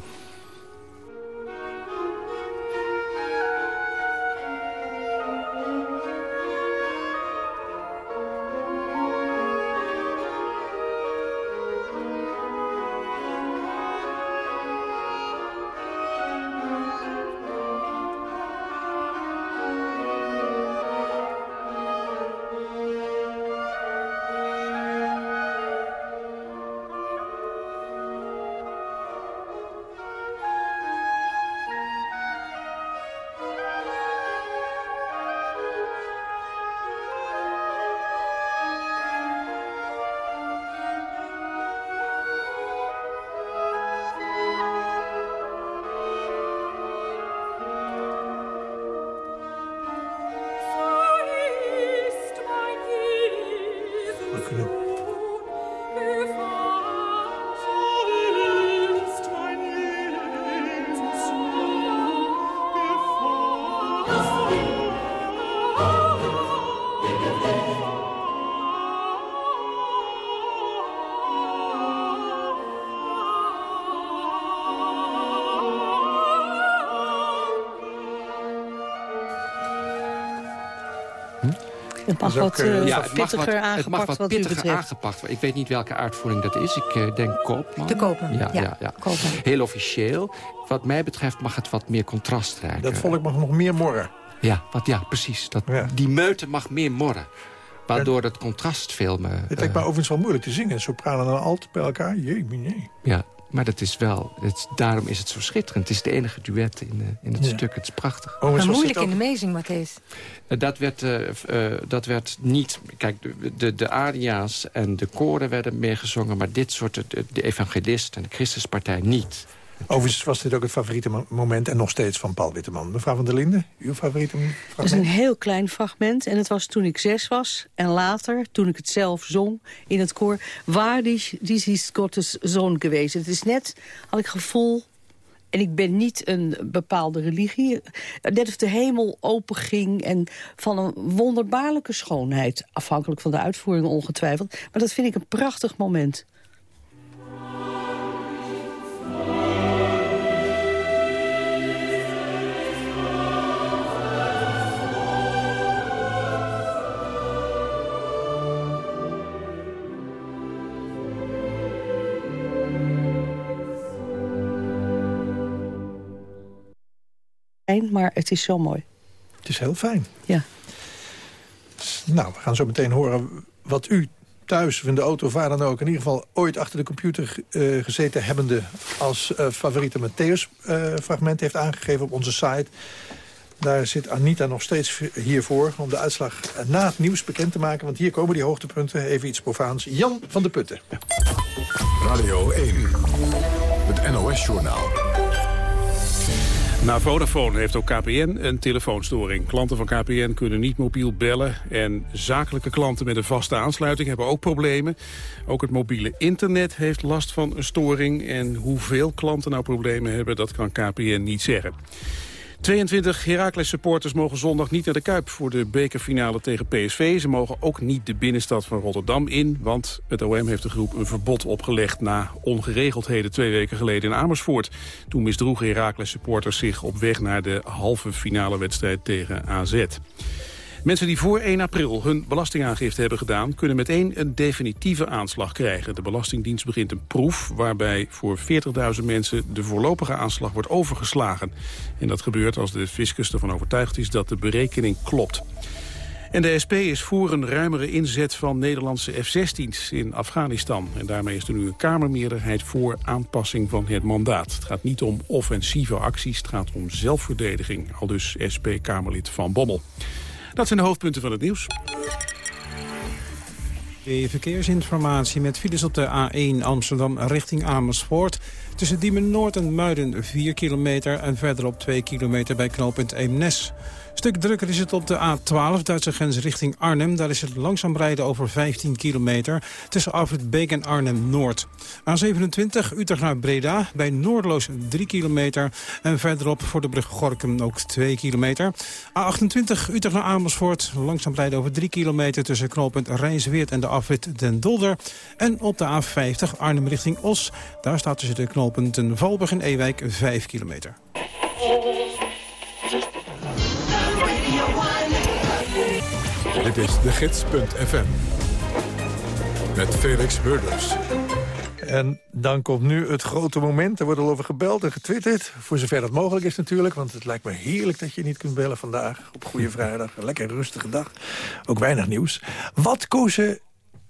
Het mag is ook, wat eh, eh, Ja, het mag pittiger wat, het aangepakt mag wat wat u pittiger aangepakt worden. Ik weet niet welke uitvoering dat is. Ik eh, denk Koopman. De Koopman, Ja, ja, ja, ja. Koopman. Heel officieel. Wat mij betreft mag het wat meer contrastrijk. Dat eh, volk mag nog meer morren. Ja, wat, ja precies. Dat, Ja. Die meute mag meer morren. Waardoor het contrast veel me... Het lijkt me overigens wel moeilijk te zingen. Sopraan en alt bij elkaar. Jee, nee. ja, Maar dat is wel, het, daarom is het zo schitterend. Het is de enige duet in, eh, in het Ja. stuk. Het is prachtig. Oh, maar moeilijk in de mezing, Matthäus. Eh, Dat werd, eh, eh, dat werd niet... Kijk, de, de, de aria's en de koren werden meer gezongen... maar dit soort, de, de evangelist en de Christuspartij niet. Overigens was dit ook het favoriete mo- moment en nog steeds van Paul Witteman. Mevrouw van der Linden, uw favoriete Het is fragment? een heel klein fragment en het was toen ik zes was. En later, toen ik het zelf zong in het koor... waar die, die is Gottes zoon geweest. Het is net, had ik gevoel... En ik ben niet een bepaalde religie. Net of de hemel open ging en van een wonderbaarlijke schoonheid. Afhankelijk van de uitvoering ongetwijfeld. Maar dat vind ik een prachtig moment. Maar het is zo mooi. Het is heel fijn. Ja. Nou, we gaan zo meteen horen wat u thuis of in de auto of waar dan ook... in ieder geval ooit achter de computer eh, gezeten hebbende... als eh, favoriete Matthäus-fragment heeft aangegeven op onze site. Daar zit Anita nog steeds hiervoor om de uitslag eh, na het nieuws bekend te maken. Want hier komen die hoogtepunten. Even iets profaans. Jan van de Putten. Radio 1, het NOS-journaal. Na Vodafone heeft ook KPN een telefoonstoring. Klanten van KPN kunnen niet mobiel bellen... en zakelijke klanten met een vaste aansluiting hebben ook problemen. Ook het mobiele internet heeft last van een storing... en hoeveel klanten nou problemen hebben, dat kan KPN niet zeggen. 22 Heracles-supporters mogen zondag niet naar de Kuip voor de bekerfinale tegen PSV. Ze mogen ook niet de binnenstad van Rotterdam in, want het OM heeft de groep een verbod opgelegd na ongeregeldheden twee weken geleden in Amersfoort. Toen misdroegen Heracles-supporters zich op weg naar de halve finale wedstrijd tegen AZ. Mensen die voor 1 april hun belastingaangifte hebben gedaan... kunnen meteen een definitieve aanslag krijgen. De Belastingdienst begint een proef waarbij voor 40.000 mensen... de voorlopige aanslag wordt overgeslagen. En dat gebeurt als de fiscus ervan overtuigd is dat de berekening klopt. En de SP is voor een ruimere inzet van Nederlandse F-16's in Afghanistan. En daarmee is er nu een Kamermeerderheid voor aanpassing van het mandaat. Het gaat niet om offensieve acties, het gaat om zelfverdediging. Al dus SP-Kamerlid Van Bommel. Dat zijn de hoofdpunten van het nieuws. Verkeersinformatie met files op de A1 Amsterdam richting Amersfoort. Tussen Diemen Noord en Muiden 4 kilometer en verderop 2 kilometer bij knooppunt Eemnes. Stuk drukker is het op de A12 Duitse grens richting Arnhem. Daar is het langzaam rijden over 15 kilometer tussen Afrit Beek en Arnhem-Noord. A27 Utrecht naar Breda bij Noordloos 3 kilometer en verderop voor de brug Gorkum ook 2 kilometer. A28 Utrecht naar Amersfoort langzaam rijden over 3 kilometer tussen knooppunt Rijnsweert en de afrit Den Dolder. En op de A50 Arnhem richting Os. Daar staat tussen de knooppunten Valburg en Ewijk 5 kilometer. Dit is de gids.fm. Met Felix Burders. En dan komt nu het grote moment. Er wordt al over gebeld en getwitterd. Voor zover dat mogelijk is natuurlijk. Want het lijkt me heerlijk dat je niet kunt bellen vandaag. Op Goede Vrijdag. Een lekker rustige dag. Ook weinig nieuws. Wat kozen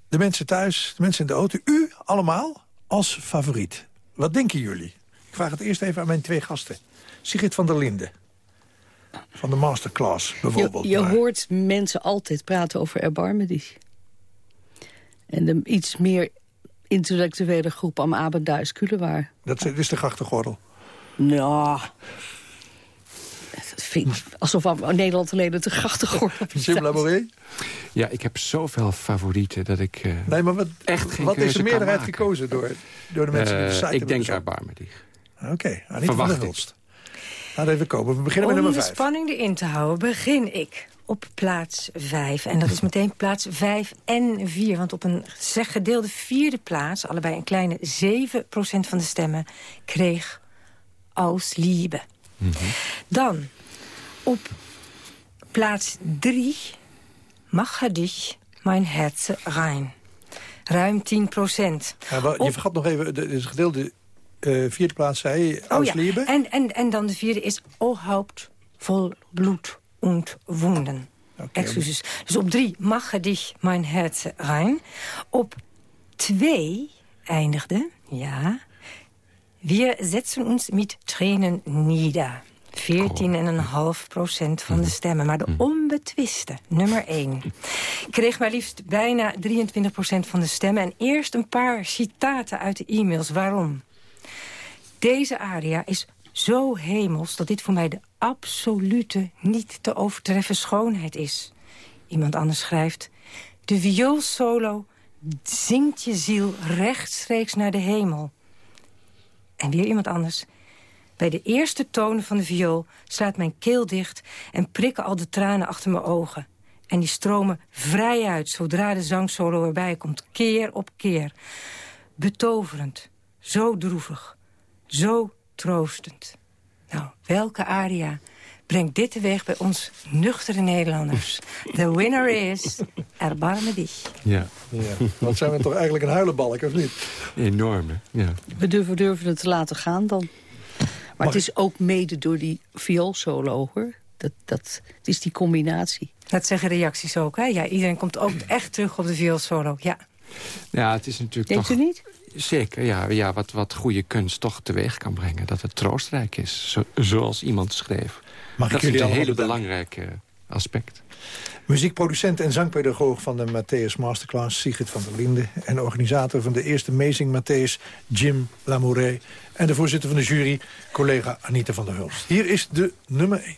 de mensen thuis, de mensen in de auto, u allemaal als favoriet? Wat denken jullie? Ik vraag het eerst even aan mijn twee gasten. Sigrid van der Linden. Van de masterclass bijvoorbeeld. Je, hoort mensen altijd praten over erbarmen die. En de iets meer intellectuele groep am Abend Duis Kulewaar. Dat is de grachtengordel. Nou, dat vind ik alsof Nederland alleen het de grachtengordel <laughs> Jim Labouré? Ja, ik heb zoveel favorieten dat ik eh, Nee, maar wat, echt geen wat is de meerderheid gekozen door, door de mensen die de Eh, site Ik hebben denk erbarmedig. Oké, Anita van Verwacht der. Hulst. Laat even komen. We beginnen Om met de nummer vijf. spanning erin te houden, begin ik op plaats 5. En dat is meteen plaats 5 en 4. Want op een zeg gedeelde vierde plaats, allebei een kleine 7% van de stemmen, kreeg Aus Liebe. Dan op plaats 3, Mach dich mijn Herz rein. Ruim 10 procent. Ja, je vergat nog even, de, de gedeelde eh, vierde plaats zei Oh Ausliebe. ja, en, en, en dan de vierde is O Haupt vol bloed und Wunden. Excuses. Dus op drie, Mache dich mijn Herz rein. Op twee eindigde, ja, Wir setzen uns mit Tränen nieder. 14,5 procent van de stemmen. Maar de onbetwiste, nummer 1, kreeg maar liefst bijna 23 procent van de stemmen. En eerst een paar citaten uit de e-mails. Waarom? Deze aria is zo hemels dat dit voor mij de absolute, niet te overtreffen schoonheid is. Iemand anders schrijft... De vioolsolo zingt je ziel rechtstreeks naar de hemel. En weer iemand anders. Bij de eerste tonen van de viool slaat mijn keel dicht... en prikken al de tranen achter mijn ogen. En die stromen vrij uit zodra de zangsolo erbij komt. Keer op keer. Betoverend. Zo droevig. Zo troostend. Nou, welke aria brengt dit teweeg bij ons nuchtere Nederlanders? The winner is Erbarme dich. Ja. ja. Wat zijn we toch eigenlijk een huilenbalk, of niet? Enorme, ja. We durven, durven het te laten gaan dan. Maar het is ook mede door die vioolsolo, hoor. Dat, dat, het is die combinatie. Dat zeggen reacties ook, hè? Ja, iedereen komt ook echt terug op de vioolsolo, ja. Ja, het is natuurlijk Denkt toch... u niet? Zeker, ja, ja wat, wat goede kunst toch teweeg kan brengen. Dat het troostrijk is, zo, zoals iemand schreef. Mag dat is een hele belangrijke aspect. Muziekproducent en zangpedagoog van de Matthäus Masterclass, Sigrid van der Linden. En organisator van de eerste Amazing Matthäus, Jim Lamouret. En de voorzitter van de jury, collega Anita van der Hulst. Hier is de nummer 1.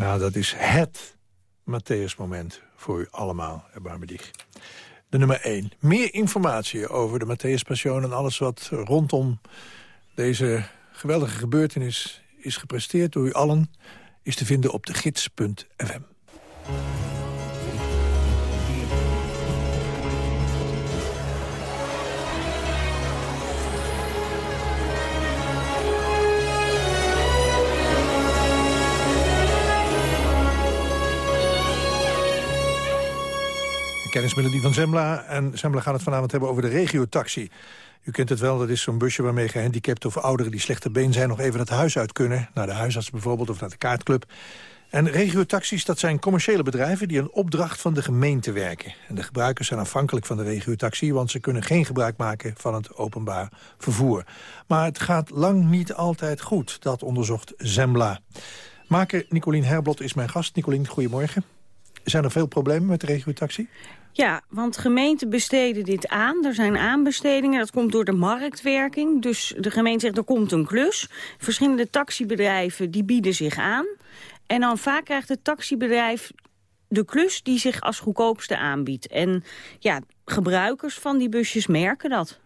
Nou, dat is het Matthäus-moment voor u allemaal, Barmedig. De nummer 1. Meer informatie over de Matthäus Passion en alles wat rondom deze geweldige gebeurtenis is gepresteerd door u allen... is te vinden op de gids.fm. kennismelodie van Zembla. En Zembla gaat het vanavond hebben over de regiotaxi. U kent het wel, dat is zo'n busje waarmee gehandicapten of ouderen... die slechte been zijn nog even het huis uit kunnen. Naar de huisarts bijvoorbeeld of naar de kaartclub. En regiotaxis, dat zijn commerciële bedrijven... die een opdracht van de gemeente werken. En de gebruikers zijn afhankelijk van de regiotaxi... want ze kunnen geen gebruik maken van het openbaar vervoer. Maar het gaat lang niet altijd goed, dat onderzocht Zembla. Maker Nicolien Herblot is mijn gast. Nicolien, goedemorgen. Zijn er veel problemen met de regiotaxi? Ja, want gemeenten besteden dit aan. Er zijn aanbestedingen, dat komt door de marktwerking. Dus de gemeente zegt, er komt een klus. Verschillende taxibedrijven die bieden zich aan. En dan vaak krijgt het taxibedrijf de klus die zich als goedkoopste aanbiedt. En ja, gebruikers van die busjes merken dat.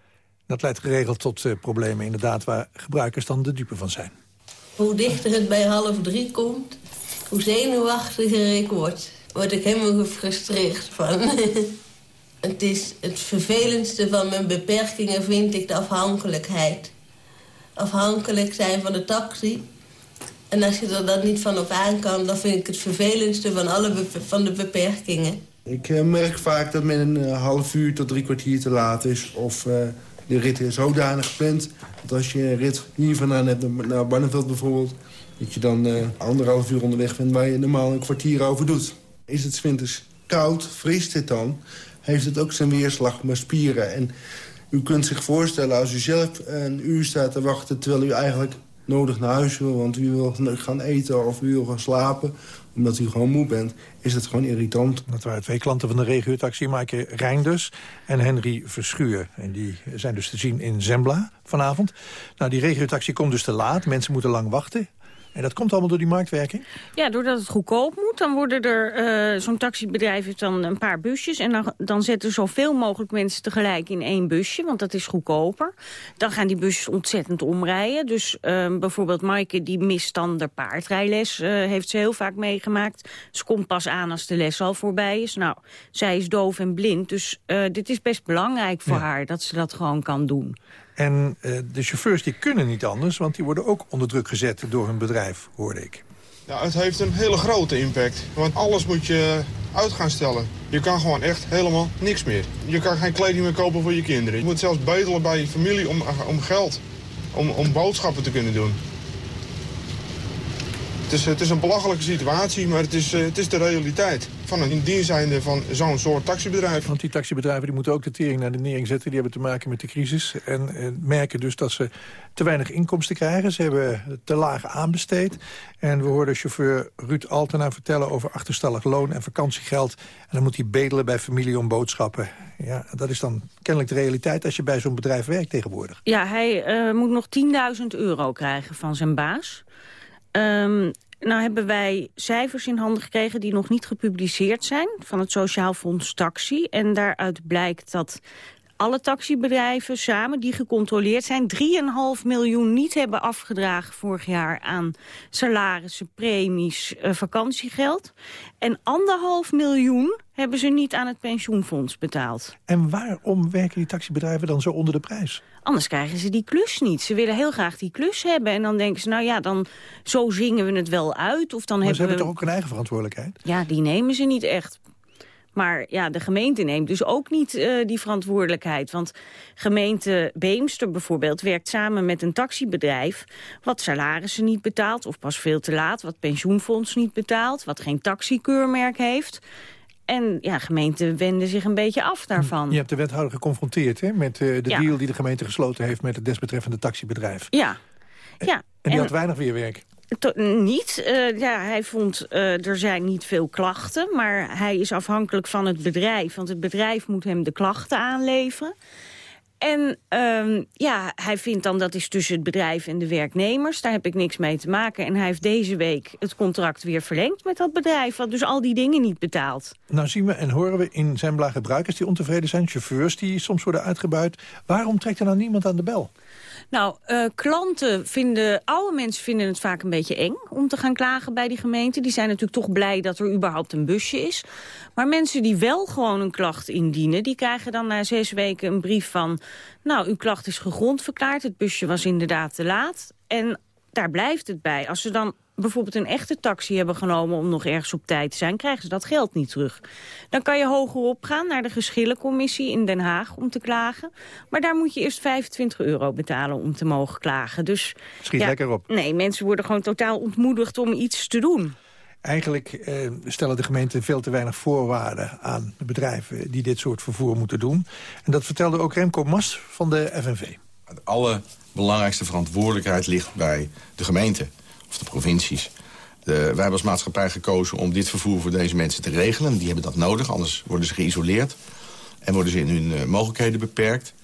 Dat leidt geregeld tot uh, problemen inderdaad waar gebruikers dan de dupe van zijn. Hoe dichter het bij half drie komt, hoe zenuwachtiger ik word word ik helemaal gefrustreerd van. <laughs> het is het vervelendste van mijn beperkingen vind ik de afhankelijkheid. Afhankelijk zijn van de taxi. En als je er dan niet van op aan kan, dan vind ik het vervelendste van alle van de beperkingen. Ik uh, merk vaak dat men een uh, half uur tot drie kwartier te laat is. Of uh, de rit is zodanig gepland dat als je een rit hier vandaan hebt naar Barneveld bijvoorbeeld... dat je dan anderhalf uur onderweg bent waar je normaal een kwartier over doet. Is het winters koud, vriest het dan... heeft het ook zijn weerslag met spieren. En u kunt zich voorstellen als u zelf een uur staat te wachten... terwijl u eigenlijk nodig naar huis wil, want u wil gaan eten of u wil gaan slapen omdat u gewoon moe bent, is het gewoon irritant. Dat waren twee klanten van de regio-taxi, Maaike Reinders en Henry Verschuur. En die zijn dus te zien in Zembla vanavond. Nou, die regio-taxi komt dus te laat, mensen moeten lang wachten. En dat komt allemaal door die marktwerking? Ja, doordat het goedkoop moet. Dan worden er, uh, zo'n taxibedrijf heeft dan een paar busjes. En dan, dan zetten zoveel mogelijk mensen tegelijk in één busje. Want dat is goedkoper. Dan gaan die busjes ontzettend omrijden. Dus uh, bijvoorbeeld Maaike die mist dan de paardrijles. Uh, heeft ze heel vaak meegemaakt. Ze komt pas aan als de les al voorbij is. Nou, zij is doof en blind. Dus dit is best belangrijk voor haar dat ze dat gewoon kan doen. En uh, de chauffeurs die kunnen niet anders, want die worden ook onder druk gezet door hun bedrijf, hoorde ik. Ja, het heeft een hele grote impact. Want alles moet je uit gaan stellen. Je kan gewoon echt helemaal niks meer. Je kan geen kleding meer kopen voor je kinderen. Je moet zelfs bedelen bij je familie om, om geld. Om, om boodschappen te kunnen doen. Het is, het is een belachelijke situatie, maar het is, eh, het is de realiteit van een dienstzijnde van zo'n soort taxibedrijf. Want die taxibedrijven die moeten ook de tering naar de nering zetten. Die hebben te maken met de crisis. En eh, merken dus dat ze te weinig inkomsten krijgen. Ze hebben te laag aanbesteed. En we hoorden chauffeur Ruud Altena vertellen over achterstallig loon en vakantiegeld. En dan moet hij bedelen bij familie om boodschappen. Ja, dat is dan kennelijk de realiteit als je bij zo'n bedrijf werkt tegenwoordig. Ja, hij uh, moet nog 10.000 euro krijgen van zijn baas. Um, nou hebben wij cijfers in handen gekregen die nog niet gepubliceerd zijn... van het Sociaal Fonds Taxi. En daaruit blijkt dat alle taxibedrijven samen die gecontroleerd zijn... 3,5 miljoen niet hebben afgedragen vorig jaar aan salarissen, premies, uh, vakantiegeld. En anderhalf miljoen hebben ze niet aan het pensioenfonds betaald. En waarom werken die taxibedrijven dan zo onder de prijs? Anders krijgen ze die klus niet. Ze willen heel graag die klus hebben. En dan denken ze, nou ja, dan zo zingen we het wel uit. Of dan maar hebben ze hebben we... toch ook een eigen verantwoordelijkheid? Ja, die nemen ze niet echt. Maar ja, de gemeente neemt dus ook niet uh, die verantwoordelijkheid. Want gemeente Beemster bijvoorbeeld werkt samen met een taxibedrijf... wat salarissen niet betaalt of pas veel te laat... wat pensioenfonds niet betaalt, wat geen taxikeurmerk heeft... En ja, gemeenten wenden zich een beetje af daarvan. Je hebt de wethouder geconfronteerd hè, met uh, de ja. deal die de gemeente gesloten heeft... met het desbetreffende taxibedrijf. Ja. ja. En, en die had weinig weerwerk. Niet. Uh, ja, hij vond uh, er zijn niet veel klachten, maar hij is afhankelijk van het bedrijf. Want het bedrijf moet hem de klachten aanleveren. En ehm, ja, hij vindt dan dat is tussen het bedrijf en de werknemers. Daar heb ik niks mee te maken. En hij heeft deze week het contract weer verlengd met dat bedrijf... wat dus al die dingen niet betaalt. Nou zien we en horen we in Zembla gebruikers die ontevreden zijn... chauffeurs die soms worden uitgebuit. Waarom trekt er nou niemand aan de bel? Nou, uh, klanten vinden, oude mensen vinden het vaak een beetje eng om te gaan klagen bij die gemeente. Die zijn natuurlijk toch blij dat er überhaupt een busje is. Maar mensen die wel gewoon een klacht indienen, die krijgen dan na zes weken een brief van... nou, uw klacht is gegrond verklaard, het busje was inderdaad te laat. En daar blijft het bij. Als ze dan bijvoorbeeld een echte taxi hebben genomen om nog ergens op tijd te zijn, krijgen ze dat geld niet terug. Dan kan je hogerop gaan naar de geschillencommissie in Den Haag om te klagen. Maar daar moet je eerst 25 euro betalen om te mogen klagen. Dus, Schiet lekker op. Nee, mensen worden gewoon totaal ontmoedigd om iets te doen. Eigenlijk eh, stellen de gemeenten veel te weinig voorwaarden aan de bedrijven die dit soort vervoer moeten doen. En dat vertelde ook Remco Mas van de FNV. De allerbelangrijkste verantwoordelijkheid ligt bij de gemeente of de provincies. De, wij hebben als maatschappij gekozen om dit vervoer voor deze mensen te regelen. Die hebben dat nodig, anders worden ze geïsoleerd. En worden ze in hun uh, mogelijkheden beperkt.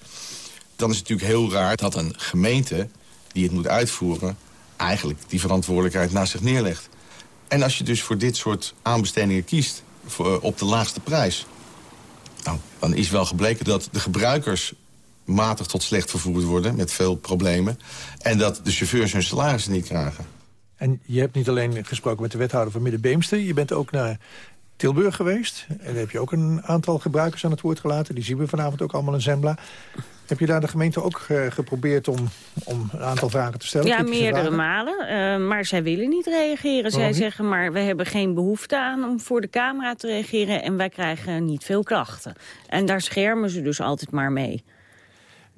Dan is het natuurlijk heel raar dat een gemeente die het moet uitvoeren... eigenlijk die verantwoordelijkheid naast zich neerlegt. En als je dus voor dit soort aanbestedingen kiest voor, uh, op de laagste prijs... Nou, dan is wel gebleken dat de gebruikers matig tot slecht vervoerd worden... met veel problemen. En dat de chauffeurs hun salarissen niet krijgen. En je hebt niet alleen gesproken met de wethouder van Middenbeemster... je bent ook naar Tilburg geweest. En daar heb je ook een aantal gebruikers aan het woord gelaten. Die zien we vanavond ook allemaal in Zembla. Heb je daar de gemeente ook uh, geprobeerd om, om een aantal vragen te stellen? Ja, meerdere malen. Uh, maar zij willen niet reageren. Zij niet? zeggen maar, we hebben geen behoefte aan om voor de camera te reageren... en wij krijgen niet veel klachten. En daar schermen ze dus altijd maar mee.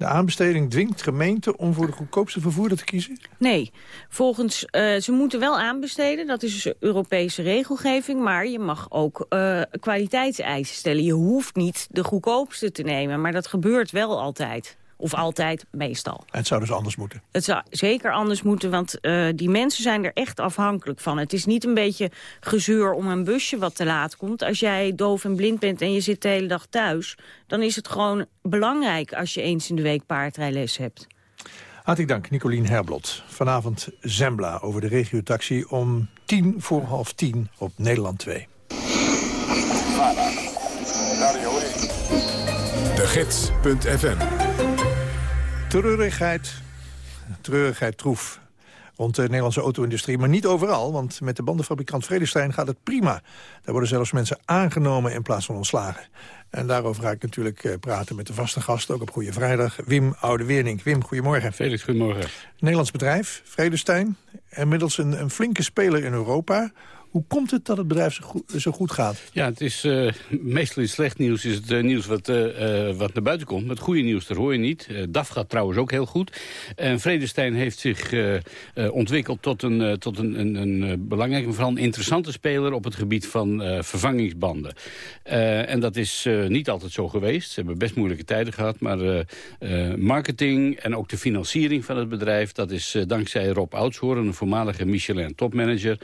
De aanbesteding dwingt gemeenten om voor de goedkoopste vervoerder te kiezen? Nee, volgens, uh, ze moeten wel aanbesteden, dat is dus Europese regelgeving... maar je mag ook uh, kwaliteitseisen stellen. Je hoeft niet de goedkoopste te nemen, maar dat gebeurt wel altijd. Of altijd, meestal. En het zou dus anders moeten? Het zou zeker anders moeten, want uh, die mensen zijn er echt afhankelijk van. Het is niet een beetje gezeur om een busje wat te laat komt. Als jij doof en blind bent en je zit de hele dag thuis... dan is het gewoon belangrijk als je eens in de week paardrijles hebt. Hartelijk dank, Nicolien Herblot. Vanavond Zembla over de regiotaxi om tien voor half tien op Nederland 2. De Gids.fm Treurigheid, treurigheid troef rond de Nederlandse auto-industrie. Maar niet overal, want met de bandenfabrikant Vredestein gaat het prima. Daar worden zelfs mensen aangenomen in plaats van ontslagen. En daarover ga ik natuurlijk praten met de vaste gast, ook op Goede Vrijdag, Wim Oude-Wernink. Wim, goedemorgen. Felix, goedemorgen. Nederlands bedrijf, Vredestein, inmiddels een, een flinke speler in Europa. Hoe komt het dat het bedrijf zo goed, zo goed gaat? Ja, het is uh, meestal slecht nieuws is het uh, nieuws wat, uh, wat naar buiten komt. Het goede nieuws, dat hoor je niet. DAF gaat trouwens ook heel goed. En Vredestein heeft zich ontwikkeld tot een, tot een, een, een belangrijke, vooral een interessante speler op het gebied van vervangingsbanden. en dat is niet altijd zo geweest. Ze hebben best moeilijke tijden gehad, maar marketing en ook de financiering van het bedrijf, dat is dankzij Rob Oudshoorn, een voormalige Michelin topmanager,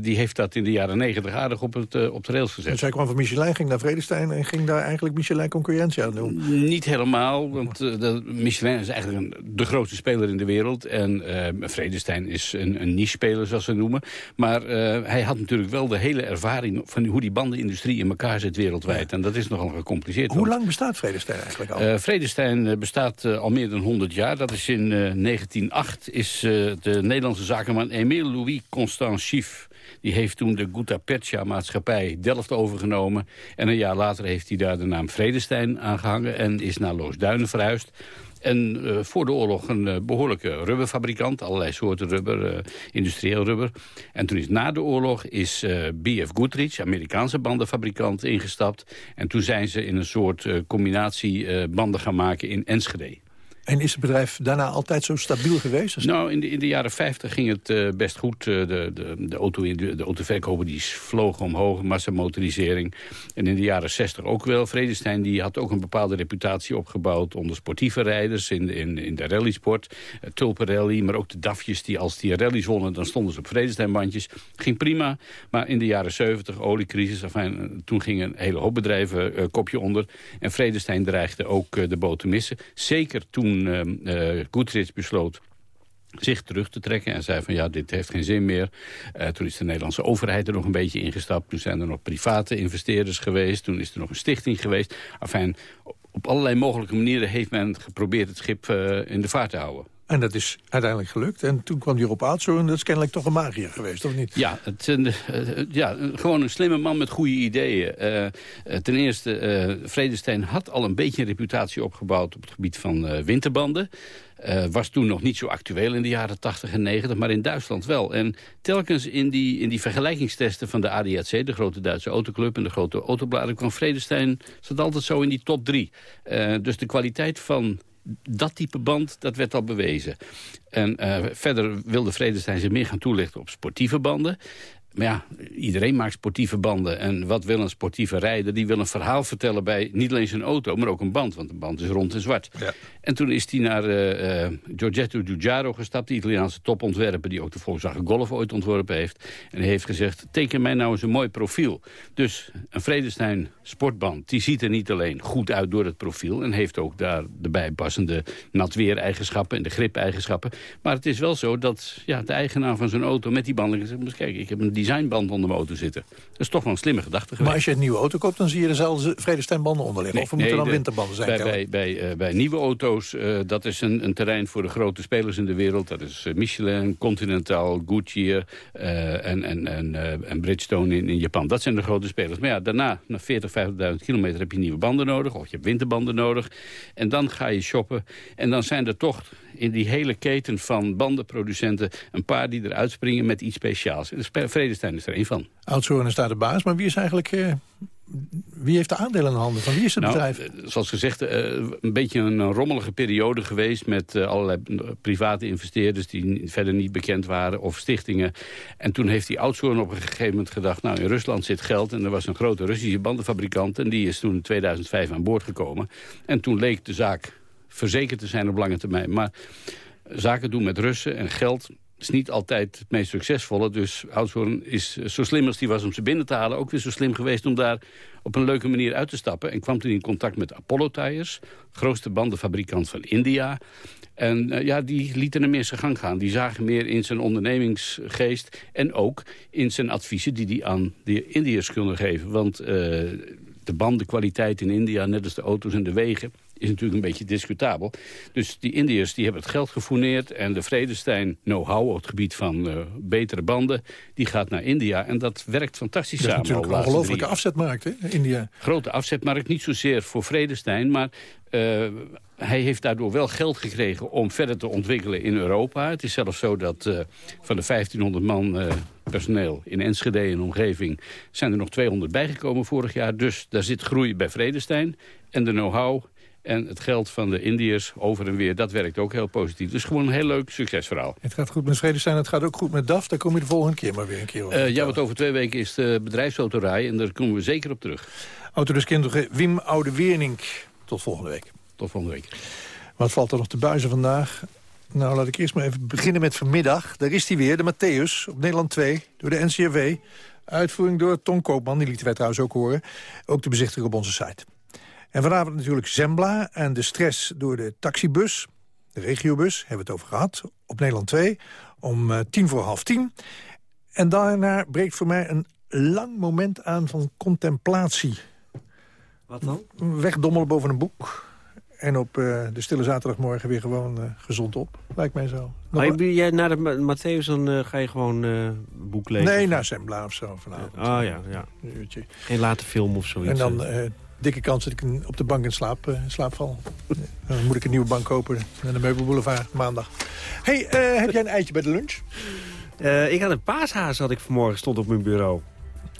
die heeft dat in de jaren negentig aardig op, het, uh, op de rails gezet. Dus hij kwam van Michelin, ging naar Vredestein... en ging daar eigenlijk Michelin concurrentie aan doen? Niet helemaal, want uh, de, Michelin is eigenlijk een, de grootste speler in de wereld. En uh, Vredestein is een, een niche-speler, zoals ze noemen. Maar hij had natuurlijk wel de hele ervaring... van hoe die bandenindustrie in elkaar zit wereldwijd. Ja. En dat is nogal gecompliceerd. Hoe lang bestaat Vredestein eigenlijk al? Vredestein bestaat al meer dan 100 jaar. Dat is in 1908 is de Nederlandse zakenman Emile Louis Constant Schief die heeft toen de Guta Percha maatschappij Delft overgenomen. En een jaar later heeft hij daar de naam Vredestein aangehangen... en is naar Loosduinen verhuisd. En uh, voor de oorlog een uh, behoorlijke rubberfabrikant. Allerlei soorten rubber, uh, industrieel rubber. En toen is na de oorlog is BF Goodrich, Amerikaanse bandenfabrikant, ingestapt. En toen zijn ze in een soort combinatie banden gaan maken in Enschede. En is het bedrijf daarna altijd zo stabiel geweest? Nou, in de, in de jaren 50 ging het uh, best goed. Uh, de, de, de, de, autoverkoper die vlogen omhoog, massamotorisering. En in de jaren 60 ook wel. Vredestein die had ook een bepaalde reputatie opgebouwd... onder sportieve rijders in, in, in de rallysport. Uh, Tulpenrally, maar ook de DAFjes die als die rallies wonnen... dan stonden ze op Vredesteinbandjes. Ging prima, maar in de jaren 70, oliecrisis... Toen gingen een hele hoop bedrijven kopje onder. En Vredestein dreigde ook de boot te missen. Zeker toen toen uh, besloot zich terug te trekken en zei van ja, dit heeft geen zin meer. Uh, toen is de Nederlandse overheid er nog een beetje ingestapt. Toen zijn er nog private investeerders geweest. Toen is er nog een stichting geweest. Enfin, op allerlei mogelijke manieren heeft men geprobeerd het schip uh, in de vaart te houden. En dat is uiteindelijk gelukt. En toen kwam hij op Aatso en dat is kennelijk toch een magier geweest, of niet? Ja, het, uh, ja gewoon een slimme man met goede ideeën. Uh, ten eerste, uh, had al een beetje een reputatie opgebouwd... op het gebied van winterbanden. was toen nog niet zo actueel in de jaren 80 en 90, maar in Duitsland wel. En telkens in die, in die vergelijkingstesten van de ADAC... de grote Duitse autoclub en de grote autobladen... kwam Vredestein zat altijd zo in die top drie. dus de kwaliteit van dat type band, dat werd al bewezen. En uh, verder wilde Vredestein zich meer gaan toelichten op sportieve banden. Maar ja, iedereen maakt sportieve banden. En wat wil een sportieve rijder? Die wil een verhaal vertellen bij niet alleen zijn auto, maar ook een band. Want een band is rond en zwart. Ja. En toen is hij naar uh, uh, Giorgetto Giugiaro gestapt, de Italiaanse topontwerper... die ook de Volkswagen Golf ooit ontworpen heeft. En heeft gezegd, teken mij nou eens een mooi profiel. Dus een Vredestein sportband, die ziet er niet alleen goed uit door het profiel... en heeft ook daar de bijpassende natweereigenschappen en de gripeigenschappen. Maar het is wel zo dat ja, de eigenaar van zijn auto met die banden... zegt, kijk, ik heb een designband onder mijn auto zitten. Dat is toch wel een slimme gedachte geweest. Maar als je een nieuwe auto koopt, dan zie je zelfs Vredesteinbanden onder liggen. of moeten dan winterbanden zijn? Bij, bij, bij, uh, bij, nieuwe auto's, uh, dat is een, een, terrein voor de grote spelers in de wereld. Dat is uh, Michelin, Continental, Goodyear en, en, en, en Bridgestone in, in Japan. Dat zijn de grote spelers. Maar ja, daarna, na 40, 50.000 kilometer, heb je nieuwe banden nodig. Of je hebt winterbanden nodig. En dan ga je shoppen. En dan zijn er toch in die hele keten van bandenproducenten... een paar die eruit springen met iets speciaals. Vredestein is er één van. Oudzoren is daar de baas, maar wie is eigenlijk... Uh, wie heeft de aandelen in handen? Van wie is het nou, bedrijf? Eh, zoals gezegd, uh, een beetje een rommelige periode geweest... met allerlei private investeerders die verder niet bekend waren... of stichtingen. En toen heeft die Oudzoren op een gegeven moment gedacht... nou, in Rusland zit geld en er was een grote Russische bandenfabrikant... en die is toen in 2005 aan boord gekomen. En toen leek de zaak verzekerd te zijn op lange termijn. Maar zaken doen met Russen en geld is niet altijd het meest succesvolle. Dus Oudshoorn is zo slim als hij was om ze binnen te halen... ook weer zo slim geweest om daar op een leuke manier uit te stappen. En kwam toen in contact met Apollo Tires, grootste bandenfabrikant van India. En uh, ja, die lieten hem meer zijn gang gaan. Die zagen meer in zijn ondernemingsgeest... en ook in zijn adviezen die hij aan de Indiërs konden geven. Want uh, de bandenkwaliteit in India, net als de auto's en de wegen is natuurlijk een beetje discutabel. Dus die Indiërs die hebben het geld gefourneerd... en de Vredestein know-how op het gebied van uh, betere banden... die gaat naar India en dat werkt fantastisch dat samen. Dat is natuurlijk een ongelofelijke afzetmarkt, hè, India. Grote afzetmarkt, niet zozeer voor Vredestein... maar uh, hij heeft daardoor wel geld gekregen om verder te ontwikkelen in Europa. Het is zelfs zo dat uh, van de 1500 man personeel in Enschede en omgeving... zijn er nog 200 bijgekomen vorig jaar. Dus daar zit groei bij Vredestein. En de know-how en het geld van de Indiërs over en weer, dat werkt ook heel positief. Dus gewoon een heel leuk succesverhaal. Het gaat goed met Vredestein, het gaat ook goed met DAF. Daar kom je de volgende keer maar weer een keer over. Uh, ja, want over twee weken is de bedrijfsautorij en daar komen we zeker op terug. Autodeskundige Wim Oude-Wernink. Tot volgende week. Tot volgende week. Wat valt er nog te buizen vandaag? Nou, laat ik eerst maar even beginnen met vanmiddag. Daar is hij weer, de Matthäus, op Nederland 2, door de NCRW. Uitvoering door Ton Koopman, die lieten wij trouwens ook horen. Ook te bezichtigen op onze site. En vanavond natuurlijk Zembla en de stress door de taxibus. De regiobus, hebben we het over gehad. Op Nederland 2, om uh, tien voor half tien. En daarna breekt voor mij een lang moment aan van contemplatie. Wat dan? Wegdommelen boven een boek. En op uh, de stille zaterdagmorgen weer gewoon uh, gezond op. Lijkt mij zo. Maar jij naar de Matthäus, dan ga je gewoon een boek lezen? Nee, naar Zembla of zo vanavond. Ah oh, ja, ja. Een uurtje. Geen late film of zoiets. En dan dikke kans dat ik op de bank in slaap, uh, slaap val. Dan moet ik een nieuwe bank kopen naar de Meubelboulevard maandag. hey, uh, heb jij een eitje bij de lunch? Uh, ik had een paashaas had ik vanmorgen, stond op mijn bureau.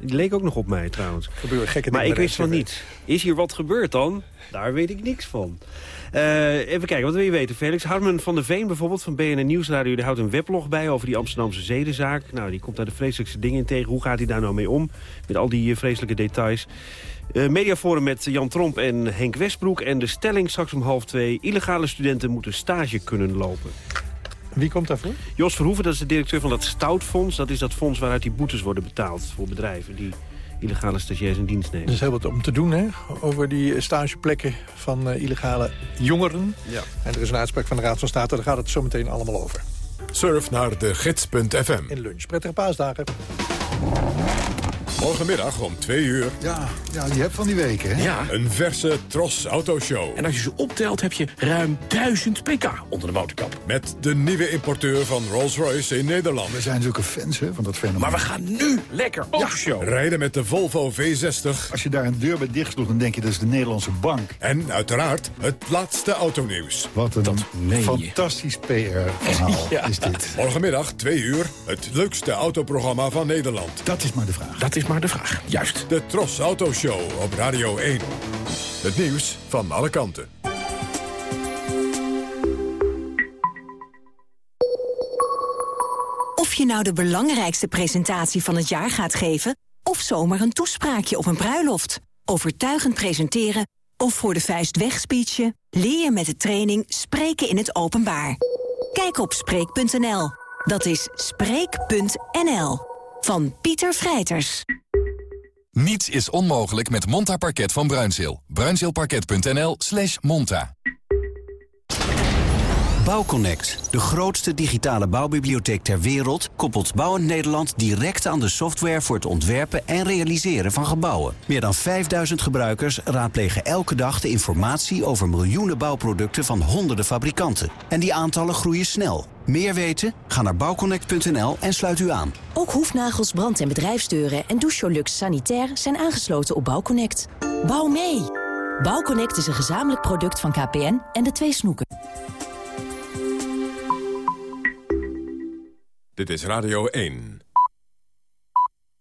Die leek ook nog op mij trouwens. Gebeuren gekke Maar dingen ik bij wist van RTV. niets. Is hier wat gebeurd dan? Daar weet ik niks van. Eh, even kijken, wat wil je weten, Felix? Harmen van der Veen bijvoorbeeld van BNN Nieuwsradio... die houdt een weblog bij over die Amsterdamse zedenzaak. Nou, die komt daar de vreselijkste dingen in tegen. Hoe gaat hij daar nou mee om? Met al die eh, vreselijke details. Eh, mediaforum met Jan Tromp en Henk Westbroek. En de stelling straks om half twee. Illegale studenten moeten stage kunnen lopen. Wie komt daarvoor? Jos Verhoeven, dat is de directeur van dat Stoutfonds. Dat is dat fonds waaruit die boetes worden betaald voor bedrijven... die illegale stagiairs in dienst nemen. Er is heel wat om te doen, hè? Over die stageplekken van eh, illegale jongeren. Ja. En er is een uitspraak van de Raad van State, daar gaat het zo meteen allemaal over. Surf naar de gids.fm. In lunch. Prettige paasdagen. Morgenmiddag om 2 uur. Ja, ja, je hebt van die weken, hè? Ja. Een verse Tros Autoshow. En als je ze optelt heb je ruim 1000 pk onder de motorkap. Met de nieuwe importeur van Rolls-Royce in Nederland. We zijn zulke fans hè, van dat fenomeen. Maar we gaan nu lekker autoshow. Rijden met de Volvo V60. Als je daar een deur bij dicht sloeg, dan denk je dat is de Nederlandse bank. En uiteraard het laatste autonieuws. Wat een je. fantastisch PR-verhaal <laughs> Ja. is dit. Morgenmiddag 2 uur. Het leukste autoprogramma van Nederland. Dat is maar de vraag. Dat is maar de vraag. Juist. De Tros Autoshow op Radio 1. Het nieuws van alle kanten. Of je nou de belangrijkste presentatie van het jaar gaat geven... of zomaar een toespraakje op een bruiloft. Overtuigend presenteren of voor de vuist wegspeechen... leer je met de training Spreken in het Openbaar. Kijk op Spreek.nl. Dat is Spreek.nl. Van Pieter Vrijters. Niets is onmogelijk met Monta Parket van Bruinzeel. Bruinzeelparket.nl slash monta. Bouwconnect, de grootste digitale bouwbibliotheek ter wereld... koppelt Bouwend Nederland direct aan de software... voor het ontwerpen en realiseren van gebouwen. Meer dan 5000 gebruikers raadplegen elke dag de informatie... over miljoenen bouwproducten van honderden fabrikanten. En die aantallen groeien snel. Meer weten? Ga naar bouwconnect.nl en sluit u aan. Ook hoefnagels, brand- en bedrijfsdeuren en doucholux sanitair zijn aangesloten op Bouwconnect. Bouw mee! Bouwconnect is een gezamenlijk product van KPN en de twee snoeken. Dit is Radio 1.